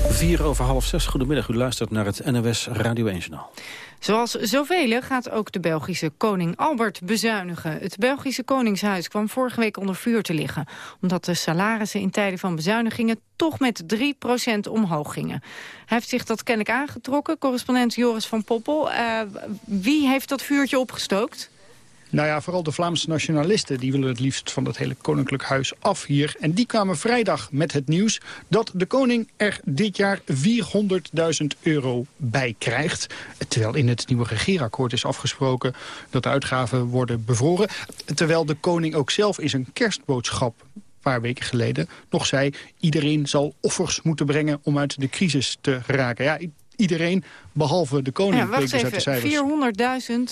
Vier over half zes. Goedemiddag, u luistert naar het NOS Radio 1 Journaal. Zoals zoveel gaat ook de Belgische koning Albert bezuinigen. Het Belgische Koningshuis kwam vorige week onder vuur te liggen... omdat de salarissen in tijden van bezuinigingen toch met 3% omhoog gingen. Hij heeft zich dat kennelijk aangetrokken, correspondent Joris van Poppel. Uh, wie heeft dat vuurtje opgestookt? Nou ja, vooral de Vlaamse nationalisten die willen het liefst van het hele koninklijk huis af hier. En die kwamen vrijdag met het nieuws dat de koning er dit jaar 400.000 euro bij krijgt. Terwijl in het nieuwe regeerakkoord is afgesproken dat de uitgaven worden bevroren. Terwijl de koning ook zelf in zijn kerstboodschap een paar weken geleden nog zei... iedereen zal offers moeten brengen om uit de crisis te raken. Ja, iedereen, behalve de koning. Ja, wacht even,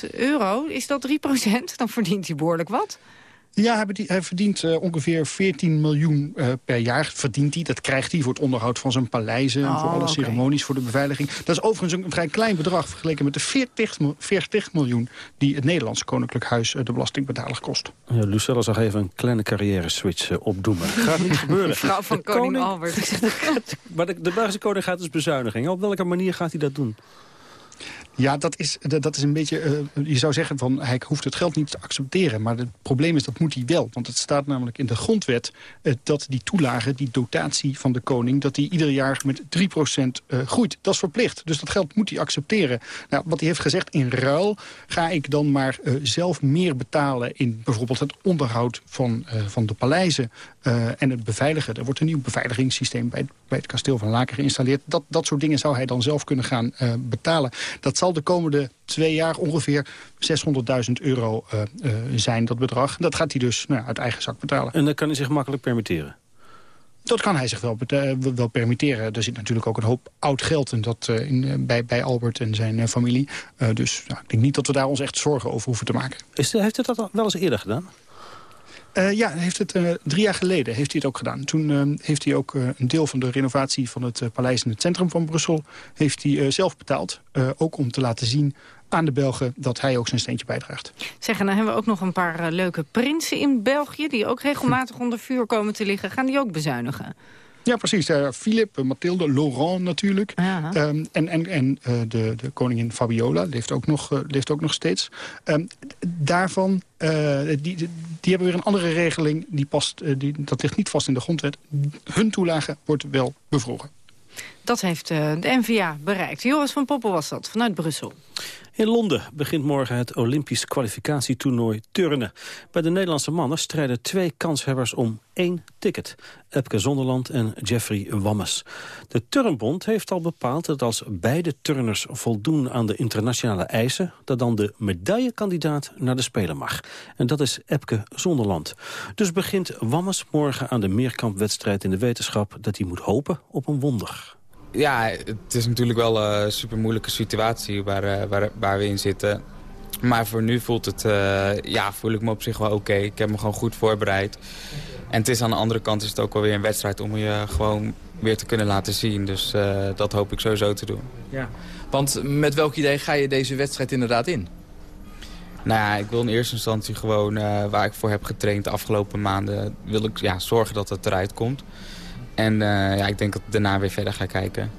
400.000 euro, is dat 3% Dan verdient hij behoorlijk wat. Ja, hij verdient uh, ongeveer 14 miljoen uh, per jaar. Verdient hij. Dat krijgt hij voor het onderhoud van zijn paleizen... Oh, voor alle okay. ceremonies, voor de beveiliging. Dat is overigens een vrij klein bedrag... vergeleken met de 40, 40 miljoen... die het Nederlandse Koninklijk Huis uh, de belastingbetaler kost. Ja, Lucella zag even een kleine carrière-switch opdoen. [LAUGHS] Gaat niet gebeuren. Vrouw van koning, koning, Albert. [LAUGHS] maar de, de Belgische koning gaat dus bezuinigen. Op welke manier gaat hij dat doen? Ja, dat is, dat is een beetje... Uh, je zou zeggen van hij hoeft het geld niet te accepteren. Maar het probleem is dat moet hij wel. Want het staat namelijk in de grondwet uh, dat die toelage, die dotatie van de koning... dat die ieder jaar met 3% uh, groeit. Dat is verplicht. Dus dat geld moet hij accepteren. Nou, wat hij heeft gezegd, in ruil ga ik dan maar zelf meer betalen... in bijvoorbeeld het onderhoud van, van de paleizen uh, en het beveiligen. Er wordt een nieuw beveiligingssysteem bij, bij het kasteel van Laken geïnstalleerd. Dat, dat soort dingen zou hij dan zelf kunnen gaan uh, betalen. Dat zal de komende twee jaar ongeveer 600.000 euro uh, uh, zijn, dat bedrag. Dat gaat hij dus nou, uit eigen zak betalen. En dat kan hij zich makkelijk permitteren? Dat kan hij zich wel, wel permitteren. Er zit natuurlijk ook een hoop oud geld in dat, uh, in, bij, bij Albert en zijn uh, familie. Uh, dus nou, ik denk niet dat we daar ons echt zorgen over hoeven te maken. Is, heeft hij dat wel eens eerder gedaan? Uh, ja, heeft het, uh, drie jaar geleden heeft hij het ook gedaan. Toen uh, heeft hij ook een deel van de renovatie van het paleis in het centrum van Brussel... heeft hij zelf betaald. ook om te laten zien aan de Belgen dat hij ook zijn steentje bijdraagt. Zeggen, dan hebben we ook nog een paar leuke prinsen in België... die ook regelmatig onder vuur komen te liggen. Gaan die ook bezuinigen? Ja, precies. Uh, Philippe, Mathilde, Laurent natuurlijk. Um, en en, en uh, de, de koningin Fabiola leeft ook nog, uh, leeft ook nog steeds. Um, daarvan, die, die hebben weer een andere regeling. Die past, die, dat ligt niet vast in de grondwet. Hun toelage wordt wel bevroren. Dat heeft de NVA bereikt. Joris van Poppel was dat, vanuit Brussel. In Londen begint morgen het Olympisch kwalificatietoernooi turnen. Bij de Nederlandse mannen strijden twee kanshebbers om één ticket. Epke Zonderland en Jeffrey Wammes. De Turnbond heeft al bepaald dat als beide turners voldoen aan de internationale eisen... dat dan de medaillekandidaat naar de Spelen mag. En dat is Epke Zonderland. Dus begint Wammes morgen aan de meerkampwedstrijd in de wetenschap... dat hij moet hopen op een wonder ja, het is natuurlijk wel een super moeilijke situatie waar, uh, waar, waar, we in zitten. Maar voor nu voelt het, uh, ja, voel ik me op zich wel oké. Okay. Ik heb me gewoon goed voorbereid. En het is aan de andere kant is het ook wel weer een wedstrijd om je gewoon weer te kunnen laten zien. Dus uh, dat hoop ik sowieso te doen. Ja. Want met welk idee ga je deze wedstrijd inderdaad in? Nou ja, ik wil in eerste instantie gewoon waar ik voor heb getraind de afgelopen maanden... wil ik ja, zorgen dat het eruit komt. En uh, ja, ik denk dat ik daarna weer verder ga kijken.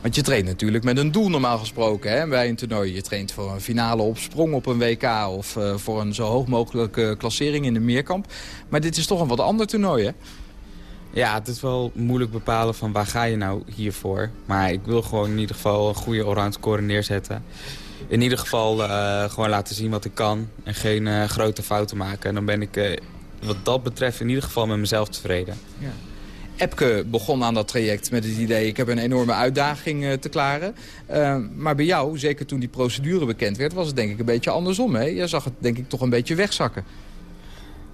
Want je traint natuurlijk met een doel normaal gesproken hè, bij een toernooi. Je traint voor een finale op sprong op een WK of uh, voor een zo hoog mogelijke klassering in de meerkamp. Maar dit is toch een wat ander toernooi hè? Ja, het is wel moeilijk bepalen van waar ga je nou hiervoor. Maar ik wil gewoon in ieder geval een goede oranje score neerzetten. In ieder geval uh, gewoon laten zien wat ik kan en geen uh, grote fouten maken. En dan ben ik wat dat betreft in ieder geval met mezelf tevreden. Ja. Epke begon aan dat traject met het idee... ik heb een enorme uitdaging uh, te klaren. Uh, maar bij jou, zeker toen die procedure bekend werd... was het denk ik een beetje andersom. Hè? Je zag het denk ik toch een beetje wegzakken.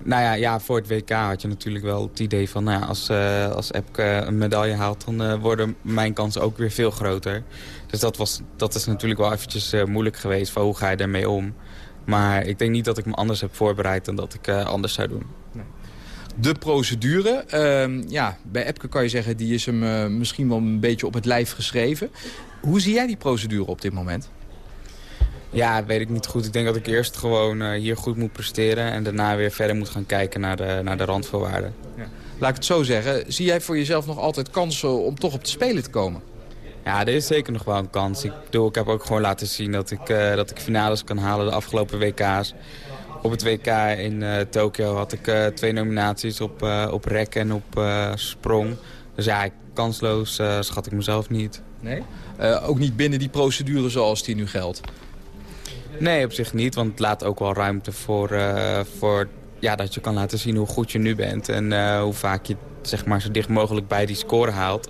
Nou ja, ja, voor het WK had je natuurlijk wel het idee van... Nou ja, als, uh, als Epke een medaille haalt, dan worden mijn kansen ook weer veel groter. Dus dat, was, dat is natuurlijk wel eventjes moeilijk geweest. Van hoe ga je daarmee om? Maar ik denk niet dat ik me anders heb voorbereid dan dat ik anders zou doen. Nee de procedure. Uh, ja, bij Epke kan je zeggen, die is hem uh, misschien wel een beetje op het lijf geschreven. Hoe zie jij die procedure op dit moment? Ja, weet ik niet goed. Ik denk dat ik eerst gewoon uh, hier goed moet presteren... en daarna weer verder moet gaan kijken naar de, naar de randvoorwaarden. Ja. Laat ik het zo zeggen. Zie jij voor jezelf nog altijd kansen om toch op de Spelen te komen? Ja, er is zeker nog wel een kans. Ik, bedoel, ik heb ook gewoon laten zien dat ik, uh, dat ik finales kan halen de afgelopen WK's. Op het WK in uh, Tokio had ik uh, twee nominaties op, uh, op rek en op sprong. Dus ja, kansloos schat ik mezelf niet. Nee? ook niet binnen die procedure zoals die nu geldt? Nee, op zich niet, want het laat ook wel ruimte voor, voor ja, dat je kan laten zien hoe goed je nu bent. En hoe vaak je zeg maar, zo dicht mogelijk bij die score haalt.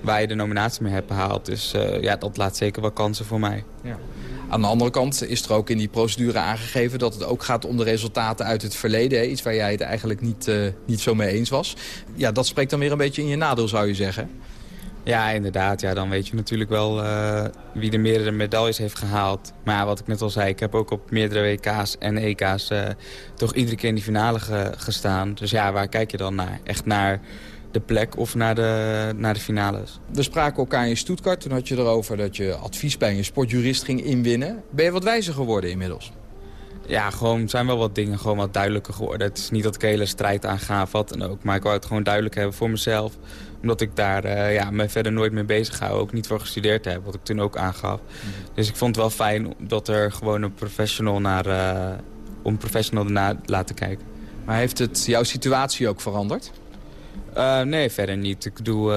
Waar je de nominatie mee hebt behaald. Dus ja, dat laat zeker wel kansen voor mij. Ja. Aan de andere kant is er ook in die procedure aangegeven... dat het ook gaat om de resultaten uit het verleden. Iets waar jij het eigenlijk niet, uh, niet zo mee eens was. Ja, dat spreekt dan weer een beetje in je nadeel, zou je zeggen. Ja, inderdaad. Ja, dan weet je natuurlijk wel uh, wie de meerdere medailles heeft gehaald. Maar wat ik net al zei, ik heb ook op meerdere WK's en EK's uh, toch iedere keer in die finale ge gestaan. Dus ja, waar kijk je dan naar? Echt naar de plek of naar de, naar de finales? We spraken elkaar in Stuttgart. Toen had je erover dat je advies bij een sportjurist ging inwinnen. Ben je wat wijzer geworden inmiddels? Ja, gewoon zijn wel wat dingen gewoon wat duidelijker geworden. Het is niet dat ik hele strijd aanga, wat en ook. Maar ik wou het gewoon duidelijk hebben voor mezelf omdat ik daar uh, ja, me verder nooit mee bezig hou. Ook niet voor gestudeerd heb, wat ik toen ook aangaf. Mhm. Dus ik vond het wel fijn dat er gewoon een professional naar... Uh, om een professional ernaar laten kijken. Maar heeft het jouw situatie ook veranderd? Uh, nee, verder niet. Ik doe,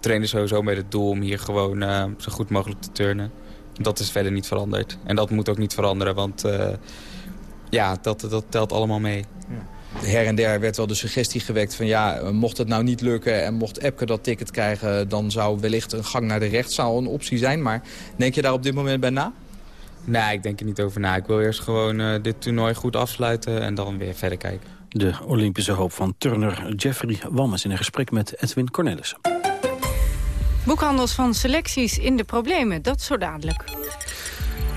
trainen sowieso met het doel om hier gewoon zo goed mogelijk te turnen. Dat is verder niet veranderd. En dat moet ook niet veranderen, want ja, dat, dat telt allemaal mee. Ja her en der werd wel de suggestie gewekt van ja, mocht het nou niet lukken en mocht Epke dat ticket krijgen, dan zou wellicht een gang naar de rechtszaal een optie zijn. Maar denk je daar op dit moment bij na? Nee, ik denk er niet over na. Ik wil eerst gewoon uh, dit toernooi goed afsluiten en dan weer verder kijken. De Olympische hoop van turner Jeffrey Wammes in een gesprek met Edwin Cornelissen. Boekhandels van selecties in de problemen, dat zo dadelijk.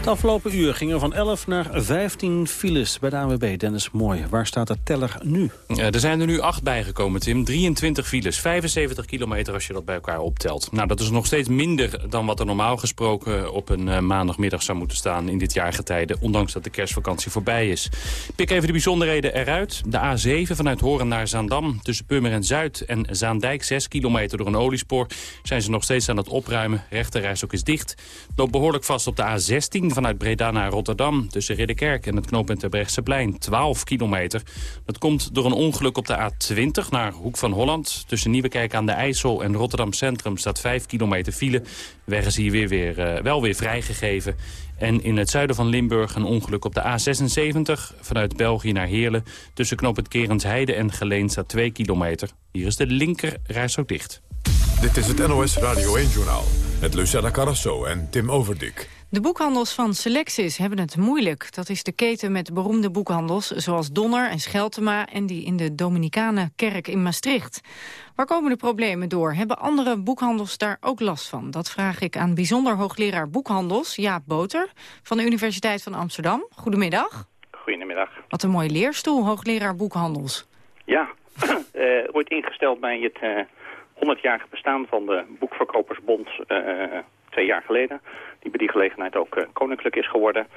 Afgelopen uur gingen van 11 naar 15 files bij de ANWB. Dennis Mooi, waar staat de teller nu? Er zijn er nu acht bijgekomen, Tim. 23 files, 75 kilometer als je dat bij elkaar optelt. Nou, dat is nog steeds minder dan wat er normaal gesproken op een uh, maandagmiddag zou moeten staan in dit jaargetijde. Ondanks dat de kerstvakantie voorbij is. Pik even de bijzonderheden eruit. De A7 vanuit Horen naar Zaandam tussen Purmerend Zuid en Zaandijk. 6 kilometer door een oliespoor zijn ze nog steeds aan het opruimen. Rechterreis ook is dicht. Loopt behoorlijk vast op de A16 vanuit Breda naar Rotterdam... tussen Ridderkerk en het knooppunt Terbrechtseplein, 12 kilometer. Dat komt door een ongeluk op de A20 naar Hoek van Holland. Tussen Nieuwekerk aan de IJssel en Rotterdam Centrum staat 5 kilometer file. weg is hier weer, weer, uh, wel weer vrijgegeven. En in het zuiden van Limburg een ongeluk op de A76... vanuit België naar Heerlen. Tussen knooppunt Kerensheide en Geleen staat 2 kilometer. Hier is de linker reis ook dicht. Dit is het NOS Radio 1-journaal met Lucella Carrasso en Tim Overdik. De boekhandels van Selectis hebben het moeilijk. Dat is de keten met beroemde boekhandels zoals Donner en Scheltema... en die in de Dominicanenkerk in Maastricht. Waar komen de problemen door? Hebben andere boekhandels daar ook last van? Dat vraag ik aan bijzonder hoogleraar boekhandels Jaap Boter... van de Universiteit van Amsterdam. Goedemiddag. Goedemiddag. Wat een mooie leerstoel, hoogleraar boekhandels. Ja, [CLEARS THROAT] uh, ooit ingesteld bij het... Uh 100-jarige bestaan van de Boekverkopersbond uh, twee jaar geleden. Die bij die gelegenheid ook uh, koninklijk is geworden.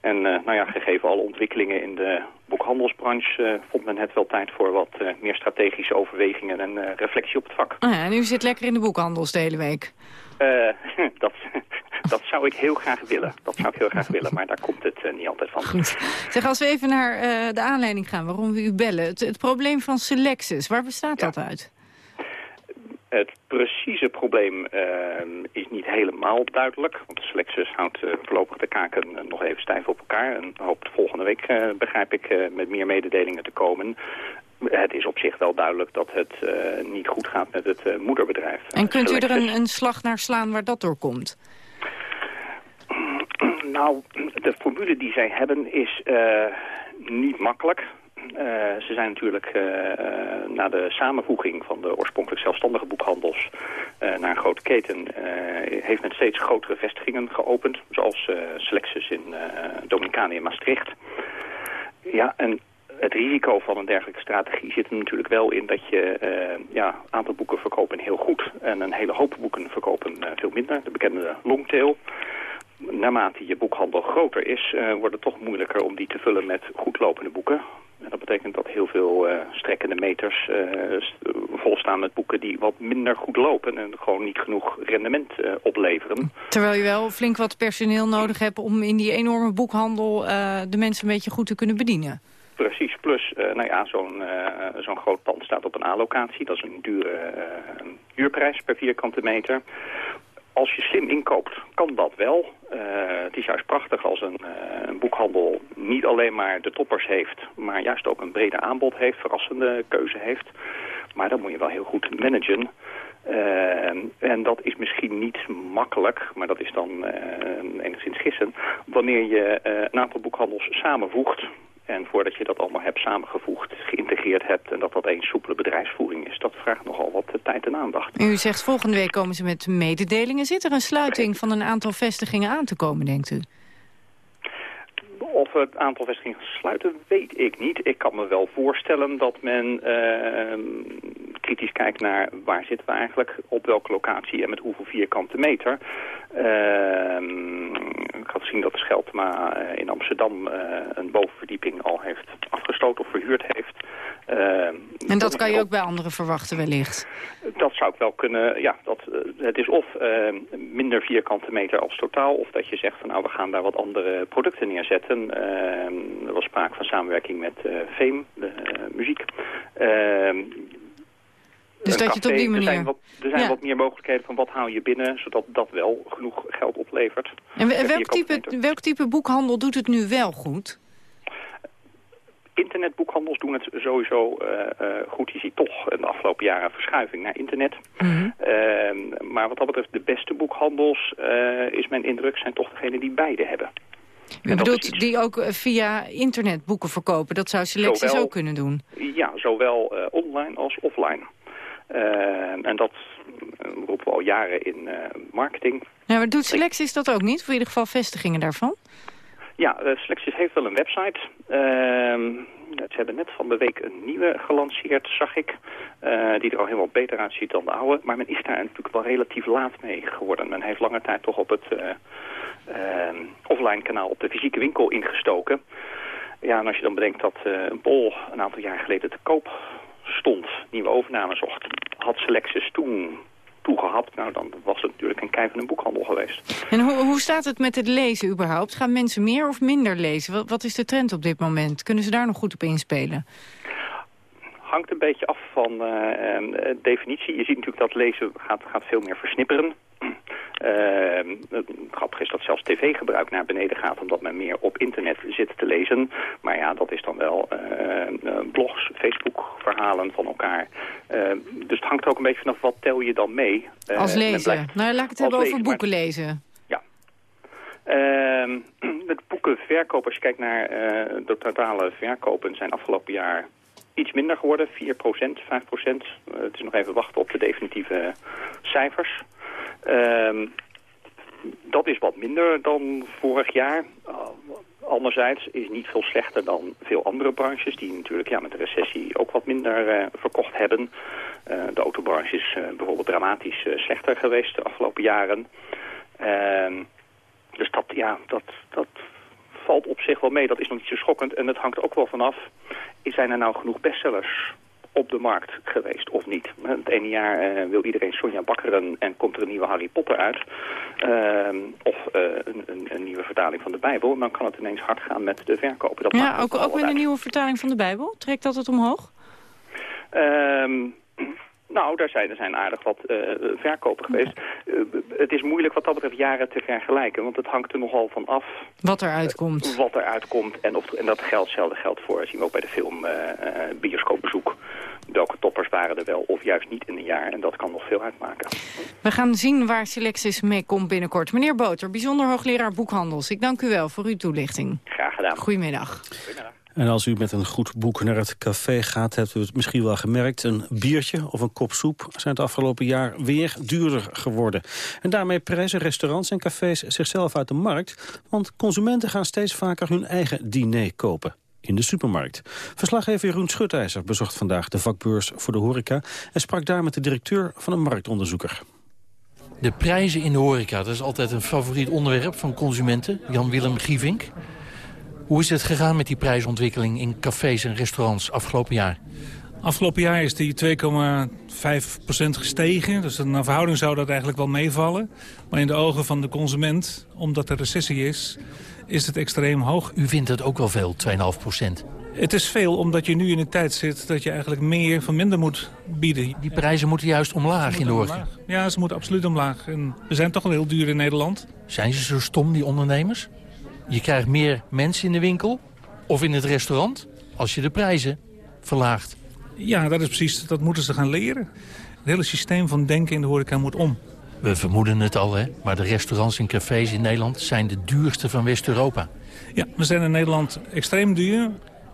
En uh, nou ja, gegeven alle ontwikkelingen in de boekhandelsbranche... vond men het wel tijd voor wat meer strategische overwegingen en reflectie op het vak. Ah ja, en u zit lekker in de boekhandels de hele week. [LAUGHS] dat, [LAUGHS] dat zou ik heel graag willen. Dat zou ik heel graag willen, maar daar komt het niet altijd van. Goed. Zeg, als we even naar de aanleiding gaan waarom we u bellen. Het, het probleem van Selectus, waar bestaat dat uit? Het precieze probleem uh, is niet helemaal duidelijk. Want de Selectus houdt uh, voorlopig de kaken uh, nog even stijf op elkaar. En hoopt volgende week, begrijp ik, met meer mededelingen te komen. Het is op zich wel duidelijk dat het niet goed gaat met het moederbedrijf. En kunt u er een, een, slag naar slaan waar dat door komt? Nou, de formule die zij hebben is niet makkelijk. Uh, ze zijn natuurlijk uh, na de samenvoeging van de oorspronkelijk zelfstandige boekhandels uh, naar een grote keten, heeft men steeds grotere vestigingen geopend, zoals Selectus in Dominicanië en Maastricht. Ja, en het risico van een dergelijke strategie zit er natuurlijk wel in dat je ja, een aantal boeken verkopen heel goed en een hele hoop boeken verkopen veel minder. De bekende longtail naarmate je boekhandel groter is, uh, wordt het toch moeilijker om die te vullen met goedlopende boeken. En dat betekent dat heel veel uh, strekkende meters uh, volstaan met boeken die wat minder goed lopen en gewoon niet genoeg rendement opleveren. Terwijl je wel flink wat personeel nodig hebt om in die enorme boekhandel de mensen een beetje goed te kunnen bedienen. Precies, plus nou ja, zo'n zo'n groot pand staat op een A-locatie. Dat is een dure huurprijs per vierkante meter als je slim inkoopt, kan dat wel. Uh, het is juist prachtig als een, uh, een, boekhandel niet alleen maar de toppers heeft... maar juist ook een breder aanbod heeft, verrassende keuze heeft. Maar dat moet je wel heel goed managen. Uh, en dat is misschien niet makkelijk, maar dat is dan enigszins gissen... wanneer je een aantal boekhandels samenvoegt... En voordat je dat allemaal hebt samengevoegd, geïntegreerd hebt... en dat dat één soepele bedrijfsvoering is, dat vraagt nogal wat tijd en aandacht. U zegt volgende week komen ze met mededelingen. Zit er een sluiting van een aantal vestigingen aan te komen, denkt u? Of het aantal vestigingen sluiten, weet ik niet. Ik kan me wel voorstellen dat men uh, kritisch kijkt naar waar zitten we eigenlijk, op welke locatie en met hoeveel vierkante meter. Uh, ik had gezien dat de Scheltema eh, in Amsterdam uh, een bovenverdieping al heeft afgesloten of verhuurd heeft. Ehm, en dat kan je ook bij anderen verwachten wellicht? Dat zou ik wel kunnen, ja. Dat, eh, het is of ehm, minder vierkante meter als totaal... of dat je zegt van nou we gaan daar wat andere producten neerzetten. er was sprake van samenwerking met Fame, de muziek. Dus dat je het op die manier... Er zijn, wat, er zijn wat meer mogelijkheden van wat haal je binnen... zodat dat wel genoeg geld oplevert. En welk type, welk type boekhandel doet het nu wel goed? Internetboekhandels doen het sowieso uh, uh, goed. Je ziet toch de afgelopen jaren een verschuiving naar internet. Mhm. Ehm, maar wat dat betreft, de beste boekhandels, uh, is mijn indruk, zijn toch degene die beide hebben. U bedoelt die ook via internet boeken verkopen? Dat zou Selecties ook kunnen doen? Ja, zowel online als offline. Uh, en dat roepen we al jaren in uh, marketing. Ja, maar doet Selecties dat ook niet? Voor in ieder geval vestigingen daarvan? Ja, uh, Selecties heeft wel een website. Ehm, ze hebben net van de week een nieuwe gelanceerd, zag ik. die er al helemaal beter uitziet dan de oude. Maar men is daar natuurlijk wel relatief laat mee geworden. Men heeft lange tijd toch op het ehm, offline kanaal op de fysieke winkel ingestoken. Ja, en als je dan bedenkt dat een Bol een aantal jaar geleden te koop stond, nieuwe overname zocht, had Selectus toen toegehad, nou dan was het natuurlijk een kei van een boekhandel geweest. En hoe, hoe staat het met het lezen überhaupt? Gaan mensen meer of minder lezen? Wat, wat is de trend op dit moment? Kunnen ze daar nog goed op inspelen? hangt een beetje af van uh, definitie. Je ziet natuurlijk dat lezen gaat, gaat veel meer versnipperen. Uh, grappig is dat zelfs tv-gebruik naar beneden gaat... omdat men meer op internet zit te lezen. Maar ja, dat is dan wel uh, blogs, Facebook-verhalen van elkaar. Uh, dus het hangt er ook een beetje vanaf wat tel je dan mee. als lezen? nou, laat ik het hebben over boeken lezen. Ja. Ehm, [CLEARS THROAT] met boekenverkoop, als je kijkt naar de totale verkopen... zijn afgelopen jaar iets minder geworden, 4% 5% het is nog even wachten op de definitieve cijfers. Uh, dat is wat minder dan vorig jaar. Anderzijds is niet veel slechter dan veel andere branches... die natuurlijk ja, met de recessie ook wat minder uh, verkocht hebben. Uh, de autobranche is bijvoorbeeld dramatisch slechter geweest de afgelopen jaren. Ehm, dus dat, ja, dat, dat valt op zich wel mee. Dat is nog niet zo schokkend. En het hangt ook wel vanaf, zijn er nou genoeg bestsellers op de markt geweest of niet. Het ene jaar uh, wil iedereen Sonja Bakkeren en komt er een nieuwe Harry Potter uit. Uh, of uh, een, een, een, nieuwe vertaling van de Bijbel. En dan kan het ineens hard gaan met de verkopen. Dat ja, ook, ook met een nieuwe vertaling van de Bijbel? Trekt dat het omhoog? Ehm, nou, daar zijn, er zijn aardig wat uh, verkopen geweest. Uh, het is moeilijk wat dat betreft jaren te vergelijken, want het hangt er nogal van af. Wat er uitkomt. Uh, wat er uitkomt en, of, en dat geldt, hetzelfde geldt voor, zien we ook bij de film bioscoopbezoek. Welke toppers waren er wel of juist niet in een jaar en dat kan nog veel uitmaken. We gaan zien waar Selectis mee komt binnenkort. Meneer Boter, bijzonder hoogleraar boekhandels. Ik dank u wel voor uw toelichting. Graag gedaan. Goedemiddag. Goedemiddag. En als u met een goed boek naar het café gaat, hebt u het misschien wel gemerkt. Een biertje of een kop soep zijn het afgelopen jaar weer duurder geworden. En daarmee prijzen restaurants en cafés zichzelf uit de markt. Want consumenten gaan steeds vaker hun eigen diner kopen in de supermarkt. Verslaggever Jeroen Schutijzer bezocht vandaag de vakbeurs voor de horeca... en sprak daar met de directeur van een marktonderzoeker. De prijzen in de horeca, dat is altijd een favoriet onderwerp van consumenten. Jan-Willem Gievink. Hoe is het gegaan met die prijsontwikkeling in cafés en restaurants afgelopen jaar? Afgelopen jaar is die 2,5% gestegen. Dus naar verhouding zou dat eigenlijk wel meevallen. Maar in de ogen van de consument, omdat er recessie is, is het extreem hoog. U vindt het ook wel veel, 2,5%? Het is veel omdat je nu in een tijd zit dat je eigenlijk meer van minder moet bieden. Die prijzen moeten juist omlaag in de horeca. Ja, ze moeten absoluut omlaag. En we zijn toch al heel duur in Nederland. Zijn ze zo stom, die ondernemers? Je krijgt meer mensen in de winkel of in het restaurant als je de prijzen verlaagt. Ja, dat is precies, dat moeten ze gaan leren. Het hele systeem van denken in de horeca moet om. We vermoeden het al, hè? maar de restaurants en cafés in Nederland zijn de duurste van West-Europa. Ja, we zijn in Nederland extreem duur.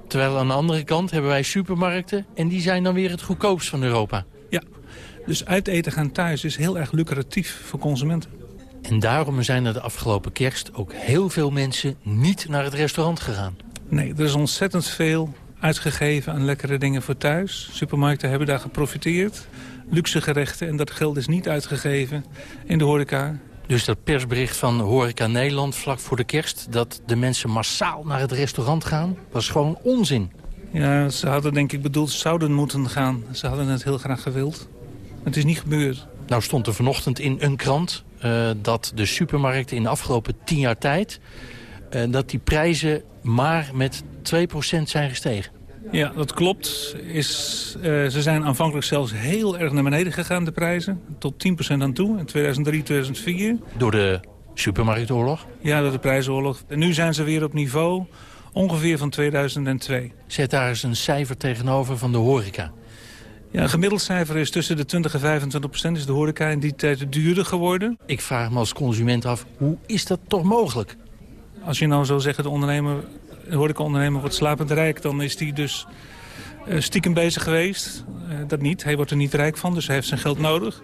Terwijl aan de andere kant hebben wij supermarkten en die zijn dan weer het goedkoopst van Europa. Ja, dus uit eten gaan thuis is heel erg lucratief voor consumenten. En daarom zijn er de afgelopen kerst ook heel veel mensen niet naar het restaurant gegaan. Nee, er is ontzettend veel uitgegeven aan lekkere dingen voor thuis. Supermarkten hebben daar geprofiteerd. Luxe gerechten en dat geld is niet uitgegeven in de horeca. Dus dat persbericht van Horeca Nederland vlak voor de kerst... dat de mensen massaal naar het restaurant gaan, was gewoon onzin. Ja, ze hadden denk ik bedoeld, zouden moeten gaan. Ze hadden het heel graag gewild. Het is niet gebeurd. Nou stond er vanochtend in een krant uh, dat de supermarkten in de afgelopen tien jaar tijd... Uh, dat die prijzen maar met 2% zijn gestegen. Ja, dat klopt. Is, uh, ze zijn aanvankelijk zelfs heel erg naar beneden gegaan, de prijzen. Tot 10% aan toe, in 2003, 2004. Door de supermarktoorlog? Ja, door de prijsoorlog. En nu zijn ze weer op niveau ongeveer van 2002. Zet daar eens een cijfer tegenover van de horeca. Ja, een gemiddeld cijfer is tussen de 20 en 25 procent. Is de horeca in die tijd duurder geworden. Ik vraag me als consument af, hoe is dat toch mogelijk? Als je nou zou zeggen, de ondernemer de horecaondernemer wordt slapend rijk... dan is hij dus uh, stiekem bezig geweest. Uh, dat niet. Hij wordt er niet rijk van, dus hij heeft zijn geld nodig.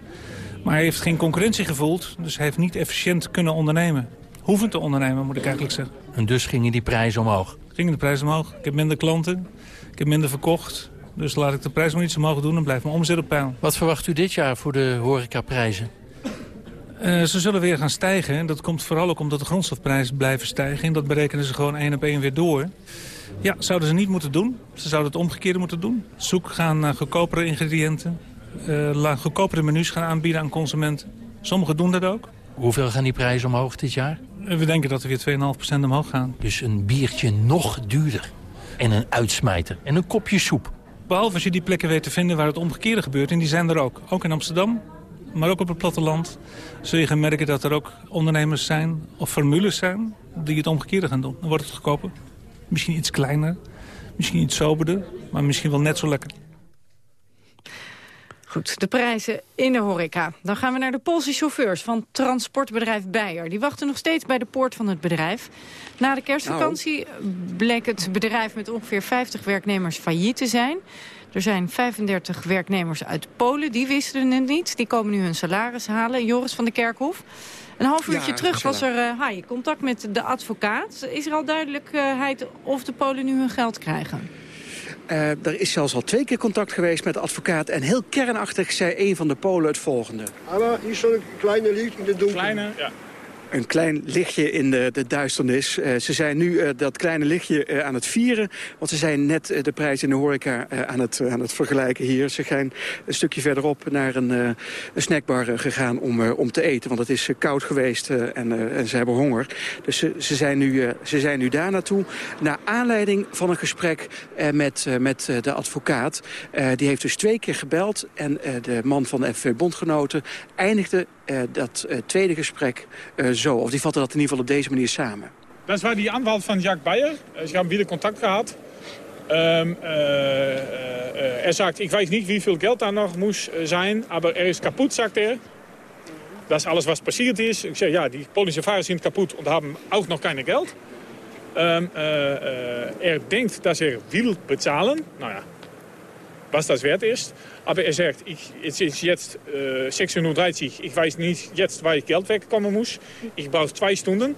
Maar hij heeft geen concurrentie gevoeld, dus hij heeft niet efficiënt kunnen ondernemen. Hoeven te ondernemen, moet ik eigenlijk zeggen. En dus gingen die prijzen omhoog? Gingen de prijzen omhoog. Ik heb minder klanten, ik heb minder verkocht. Dus laat ik de prijs maar iets omhoog doen en blijft mijn omzet op peil. Wat verwacht u dit jaar voor de horecaprijzen? Uh, ze zullen weer gaan stijgen. En dat komt vooral ook omdat de grondstofprijzen blijven stijgen. En dat berekenen ze gewoon één op één weer door. Ja, zouden ze niet moeten doen. Ze zouden het omgekeerde moeten doen. Zoek gaan naar goedkopere ingrediënten. Uh, goedkopere menus gaan aanbieden aan consumenten. Sommigen doen dat ook. Hoeveel gaan die prijzen omhoog dit jaar? Uh, we denken dat er weer 2,5% omhoog gaan. Dus een biertje nog duurder. En een uitsmijter. En een kopje soep. Behalve als je die plekken weet te vinden waar het omgekeerde gebeurt. En die zijn er ook. Ook in Amsterdam, maar ook op het platteland zul je gaan merken dat er ook ondernemers zijn of formules zijn die het omgekeerde gaan doen. Dan wordt het goedkoper. Misschien iets kleiner, misschien iets soberder, maar misschien wel net zo lekker. Goed, de prijzen in de horeca. Dan gaan we naar de Poolse chauffeurs van transportbedrijf Beijer. Die wachten nog steeds bij de poort van het bedrijf. Na de kerstvakantie nou. bleek het bedrijf met ongeveer 50 werknemers failliet te zijn. Er zijn 35 werknemers uit Polen, die wisten het niet. Die komen nu hun salaris halen. Joris van de Kerkhof. Een half uurtje ja, terug was er uh, contact met de advocaat. Is er al duidelijkheid of de Polen nu hun geld krijgen? Uh, er is zelfs al twee keer contact geweest met de advocaat. En heel kernachtig zei een van de Polen het volgende. Maar hier zo'n kleine licht in de donker. Kleine, ja een klein lichtje in de, de duisternis. Uh, ze zijn nu uh, dat kleine lichtje uh, aan het vieren. Want ze zijn net de prijs in de horeca aan, het, aan het vergelijken hier. Ze zijn een stukje verderop naar een, een snackbar gegaan om, om te eten. Want het is koud geweest en, ze hebben honger. Dus ze, ze, zijn nu, ze zijn nu daar naartoe. Naar aanleiding van een gesprek met, met de advocaat. die heeft dus twee keer gebeld. En de man van de FV Bondgenoten eindigde dat uh, tweede gesprek uh, zo. Of die vatten dat in ieder geval op deze manier samen. Dat was die aanwalt van Jack Beyer. Ze hebben weer contact gehad. Um, er sagt, ik weet niet hoeveel geld daar nog moest zijn, maar er is kapot, zegt er. Dat is alles wat passiert is. Ik zeg, ja, die Polische vaarders zijn kapot en hebben ook nog geen geld. Um, er denkt dat ze wil betalen. Nou ja, was dat wert ist. Aber er sagt, ich, es ist jetzt äh, 630, ich weiß nicht jetzt, ich Geld wegkommen muss. Ich brauche zwei Stunden.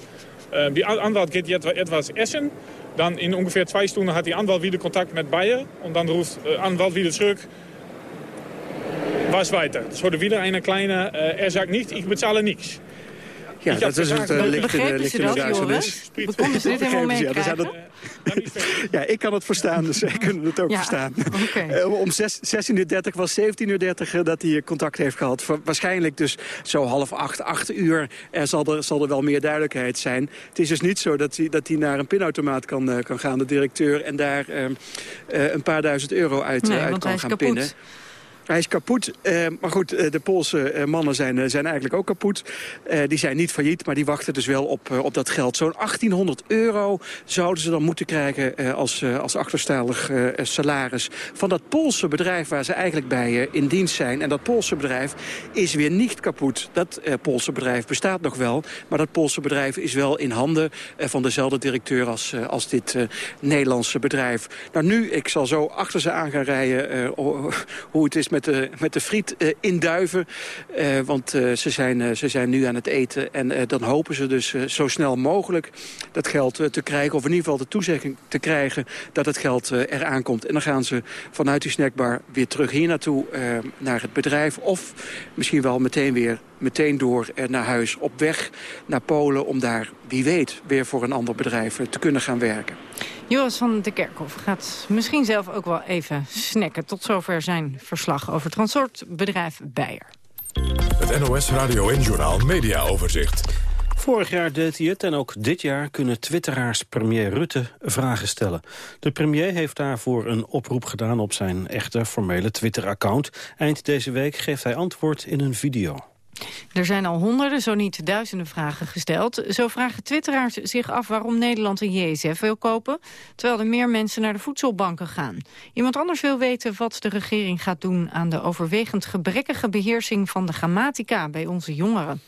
Äh, die Anwalt geht jetzt etwas essen. Dann in ungefähr zwei Stunden hat die Anwalt wieder Kontakt mit Bayer. Und dann ruft der äh, Anwalt wieder zurück. Was weiter? Es wurde wieder eine kleine, äh, er sagt nicht, ich bezahle nichts. Ja, dat is het uh, lichte, lichte duisternis. Ze dit helemaal meekrijgen? Ja, ik kan het verstaan, dus zij kunnen het ook ja, verstaan. Okay. om 16.30 uur was 17.30 uur dat hij contact heeft gehad. Waarschijnlijk dus zo half acht, acht uur er zal, er, zal er wel meer duidelijkheid zijn. Het is dus niet zo dat hij, dat hij naar een pinautomaat kan, kan gaan, de directeur... en daar uh, een paar duizend euro uit, nee, uit kan gaan pinnen. Hij is kapot. Uh, maar goed, uh, de Poolse uh, mannen zijn, zijn eigenlijk ook kapot. die zijn niet failliet, maar die wachten dus wel op, op dat geld. Zo'n 1800 euro zouden ze dan moeten krijgen als, als achterstallig salaris... van dat Poolse bedrijf waar ze eigenlijk bij in dienst zijn. En dat Poolse bedrijf is weer niet kapot. Dat Poolse bedrijf bestaat nog wel. Maar dat Poolse bedrijf is wel in handen van dezelfde directeur als, als dit Nederlandse bedrijf. Nou nu, ik zal zo achter ze aan gaan rijden [LAUGHS] hoe het is met de, met de friet uh, in Duiven. Uh, want uh, ze, zijn, ze zijn nu aan het eten. En dan hopen ze dus zo snel mogelijk dat geld te krijgen. Of in ieder geval de toezegging te krijgen dat het geld eraan komt. En dan gaan ze vanuit die snackbar weer terug hier naartoe naar het bedrijf. Of misschien wel meteen weer meteen door naar huis op weg naar Polen... om daar, wie weet, weer voor een ander bedrijf te kunnen gaan werken. Joris van de Kerkhof gaat misschien zelf ook wel even snacken. Tot zover zijn verslag over transportbedrijf Beyer. Het NOS Radio en Journal Media Overzicht. Vorig jaar deed hij het en ook dit jaar kunnen twitteraars premier Rutte vragen stellen. De premier heeft daarvoor een oproep gedaan op zijn echte formele Twitter-account. Eind deze week geeft hij antwoord in een video. Er zijn al honderden, zo niet duizenden vragen gesteld. Zo vragen twitteraars zich af waarom Nederland een JSF wil kopen... terwijl er meer mensen naar de voedselbanken gaan. Iemand anders wil weten wat de regering gaat doen... aan de overwegend gebrekkige beheersing van de grammatica bij onze jongeren.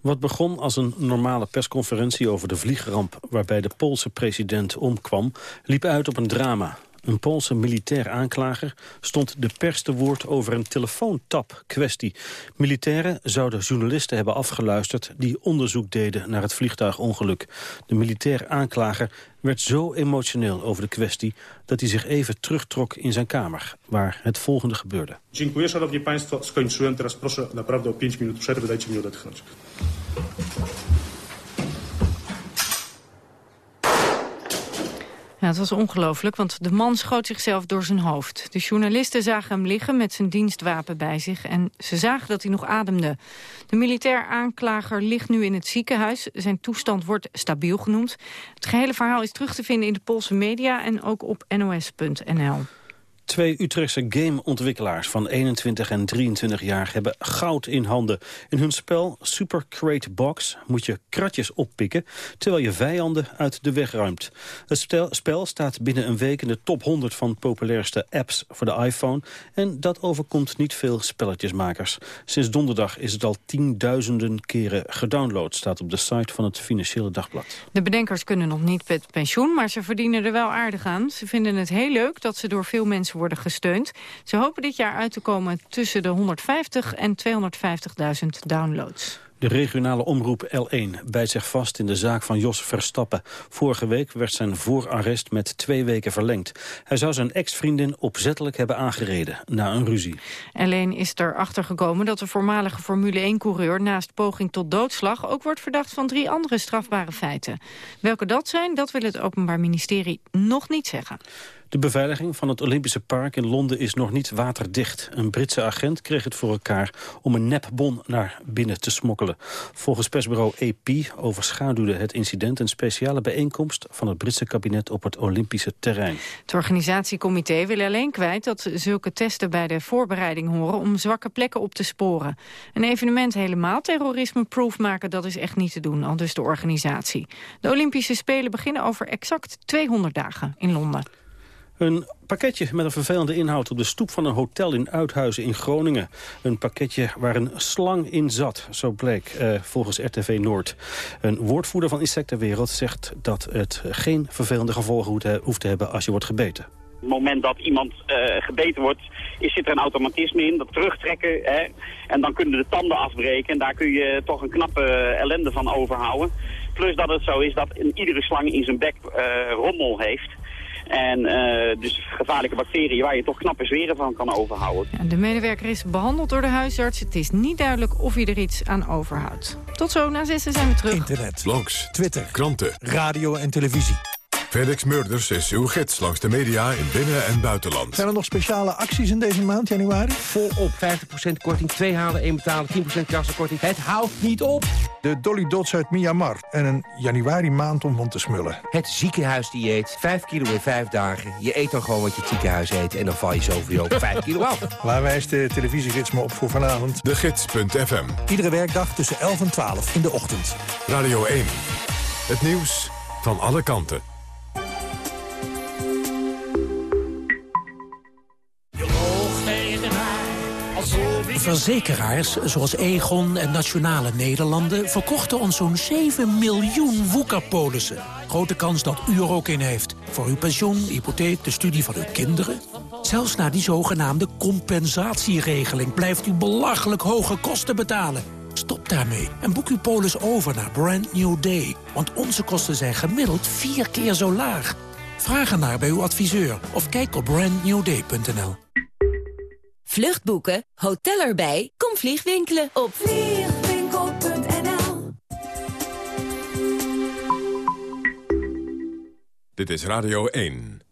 Wat begon als een normale persconferentie over de vliegramp... waarbij de Poolse president omkwam, liep uit op een drama. Een Poolse militair aanklager stond de pers te woord over een telefoontap-kwestie. Militairen zouden journalisten hebben afgeluisterd die onderzoek deden naar het vliegtuigongeluk. De militair aanklager werd zo emotioneel over de kwestie dat hij zich even terugtrok in zijn kamer, waar het volgende gebeurde. Dziękuję, szanowni państwo. Skończyłem. Teraz proszę naprawdę o 5 minut przerwy. Dajcie. Ja, het was ongelooflijk, want de man schoot zichzelf door zijn hoofd. De journalisten zagen hem liggen met zijn dienstwapen bij zich... en ze zagen dat hij nog ademde. De militair aanklager ligt nu in het ziekenhuis. Zijn toestand wordt stabiel genoemd. Het gehele verhaal is terug te vinden in de Poolse media... en ook op nos.nl. Twee Utrechtse gameontwikkelaars van 21 en 23 jaar hebben goud in handen. In hun spel Super Crate Box moet je kratjes oppikken... terwijl je vijanden uit de weg ruimt. Het spel staat binnen een week in de top 100 van populairste apps voor de iPhone... en dat overkomt niet veel spelletjesmakers. Sinds donderdag is het al tienduizenden keren gedownload... staat op de site van het Financiële Dagblad. De bedenkers kunnen nog niet met pensioen, maar ze verdienen er wel aardig aan. Ze vinden het heel leuk dat ze door veel mensen worden gesteund. Ze hopen dit jaar uit te komen tussen de 150 en 250.000 downloads. De regionale omroep L1 bijt zich vast in de zaak van Jos Verstappen. Vorige week werd zijn voorarrest met twee weken verlengd. Hij zou zijn ex-vriendin opzettelijk hebben aangereden na een ruzie. L1 is erachter gekomen dat de voormalige Formule 1-coureur... naast poging tot doodslag ook wordt verdacht van drie andere strafbare feiten. Welke dat zijn, dat wil het Openbaar Ministerie nog niet zeggen. De beveiliging van het Olympische Park in Londen is nog niet waterdicht. Een Britse agent kreeg het voor elkaar om een nepbon naar binnen te smokkelen. Volgens persbureau AP overschaduwde het incident een speciale bijeenkomst van het Britse kabinet op het Olympische terrein. Het organisatiecomité wil alleen kwijt dat zulke testen bij de voorbereiding horen om zwakke plekken op te sporen. Een evenement helemaal terrorisme-proof maken, dat is echt niet te doen, al dus de organisatie. De Olympische Spelen beginnen over exact 200 dagen in Londen. Een pakketje met een vervelende inhoud op de stoep van een hotel in Uithuizen in Groningen. Een pakketje waar een slang in zat, zo bleek eh, volgens RTV Noord. Een woordvoerder van Insectenwereld zegt dat het geen vervelende gevolgen hoeft te hebben als je wordt gebeten. Op het moment dat iemand uh, gebeten wordt, is, zit er een automatisme in, dat terugtrekken. Hè, en dan kunnen de tanden afbreken en daar kun je toch een knappe ellende van overhouden. Plus dat het zo is dat iedere slang in zijn bek uh, rommel heeft. En dus gevaarlijke bacteriën waar je toch knappe zweren van kan overhouden. Ja, de medewerker is behandeld door de huisarts. Het is niet duidelijk of hij er iets aan overhoudt. Tot zo, na zessen zijn we terug. Internet, blogs, Twitter, kranten, radio en televisie. Felix Murders is uw gids langs de media in binnen- en buitenland. Zijn er nog speciale acties in deze maand, januari? Volop 50% korting, 2 halen, 1 betalen, 10% kassenkorting. Het houdt niet op! De Dolly Dots uit Myanmar en een januari maand om van te smullen. Het ziekenhuisdieet. 5 kilo in 5 dagen. Je eet dan gewoon wat je het ziekenhuis eet en dan val je zoveel op [LAUGHS] 5 kilo af. Waar wijst de televisiegids me op voor vanavond? De Gids.fm. Iedere werkdag tussen 11 en 12 in de ochtend. Radio 1. Het nieuws van alle kanten. Verzekeraars zoals Egon en Nationale Nederlanden... verkochten ons zo'n 7 miljoen woekerpolissen. Grote kans dat u er ook in heeft. Voor uw pensioen, hypotheek, de studie van uw kinderen. Zelfs na die zogenaamde compensatieregeling... blijft u belachelijk hoge kosten betalen. Stop daarmee en boek uw polis over naar Brand New Day. Want onze kosten zijn gemiddeld vier keer zo laag. Vraag ernaar bij uw adviseur of kijk op brandnewday.nl. Vluchtboeken, hotel erbij, kom vliegwinkelen op vliegwinkel.nl Dit is Radio 1.